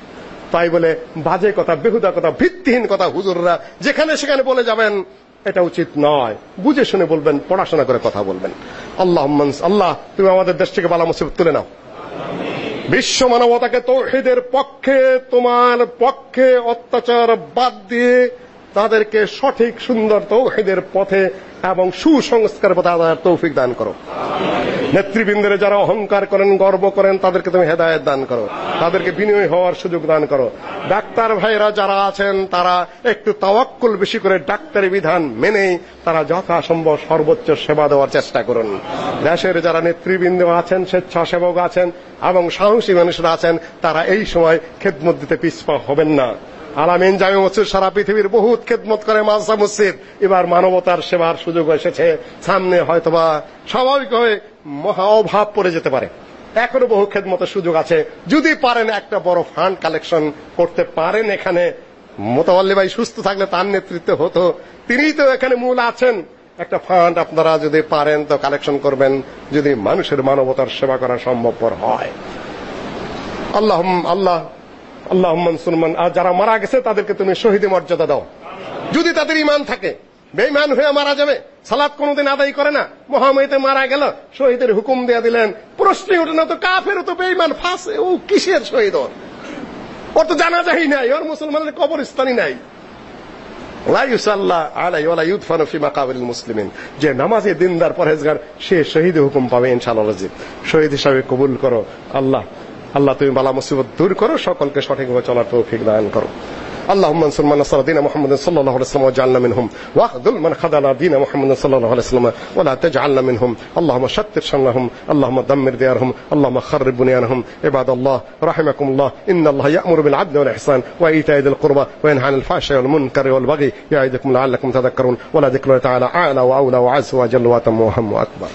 তাই বলে বাজে কথা, বেহুদা কথা, ভিত্তিহীন কথা হুজুররা যেখানে সেখানে বলে যাবেন এটা উচিত নয়। বুঝে শুনে বলবেন, পড়াশোনা করে কথা বলবেন। আল্লাহ আল্লাহ, তুমি আমাদের দেশ থেকে বালা মুসিবত তুলে নাও। বিশ্ব মানবতাকে তৌহিদের পক্ষে, তোমার পক্ষে অত্যাচার বাদ দিয়ে তাদেরকে সঠিক সুন্দর তৌহিদের পথে এবং সুসংস্কার পথে আদায়ের তৌফিক দান করো। নেতৃবৃন্দের যারা অহংকার করেন, গর্ব করেন, তাদেরকে তুমি হেদায়েত দান করো। তাদেরকে বিনয় হওয়ার সুযোগ দান করো। ডাক্তার ভাইরা যারা আছেন, তারা একটু তাওয়াক্কুল বেশি করে ডাক্তারি বিধান মেনেই তারা যথাসম্ভব সর্বোচ্চ সেবা দেওয়ার চেষ্টা করুন। দেশের যারা নেতৃবৃন্দ আছেন, স্বেচ্ছাসেবক আছেন এবং সাহসী মানুষরা আছেন, তারা এই সময় খেদমত দিতে পিছপা হবেন না। আলামিন জামে মসজিদ সারা পৃথিবীর বহুত খেদমত করে মাদ্রাসা মসজিদ। এবার মানবতার সেবার সুযোগ এসেছে। সামনে হয়তোবা স্বাভাবিক হয়ে মহা অভাব পড়ে যেতে পারে। এখনও বহু খেদমতের সুযোগ আছে। যদি পারেন একটা বড় ফান্ড কালেকশন করতে পারেন এখানে। মোতাবাল্লি ভাই সুস্থ থাকলে তার নেতৃত্বে হতো। তিনিই তো এখানে মূল আছেন। একটা ফান্ড আপনারা যদি পারেন তো কালেকশন করবেন। যদি মানুষের মানবতার সেবা করা সম্ভবপর হয়। আল্লাহ আল্লাহ আল্লাহ মনসুরমান আর যারা মারা গেছে, তাদেরকে তুমি শহীদি মর্যাদা দাও। যদি তাদের ইমান থাকে, বেঈমান হয়ে মারা যাবে, সালাত কোনোদিন আদায় করে না মহামহিতে মারা গেল, শহীদের হুকুম দিয়ে দিলেন প্রশ্নই ওঠে না তো কাফের তো বেঈমান, ফাঁস, ও কিসের শহীদ ওর? ওর তো জানাজাই নাই, ওর মুসলমানের কবরস্থানই নাই। লা ইউসাল্লা আলাই ওয়ালা ইউদফানু ফি মাকাবিল মুসলিমিন। যে নামাজে দিনদার পরহেজগার, সে শহীদ হুকুম পাবে ইনশাআল্লাহ শহীদ হিসাবে কবুল করো, আল্লাহ। আল্লাহ তুমি বালা মুসিবত দূর করো সকলকে সঠিকভাবে চলার তৌফিক দান করো اللهم انصر من نصر دين محمد صلى الله عليه وسلم واجعلنا منهم واخذل من خذل دين محمد صلى الله عليه وسلم ولا تجعلنا منهم اللهم شتت شملهم اللهم دمر ديارهم اللهم خرب بنيانهم عباد الله رحمكم الله ان الله يأمر بالعدل والإحسان وإيتاء ذي القربى وينهى عن الفحشاء والمنكر والبغي يعظكم لعلكم تذكرون ولا ذكر الله تعالى أعلى وأولى وعز وجل وأتم وهم وأكبر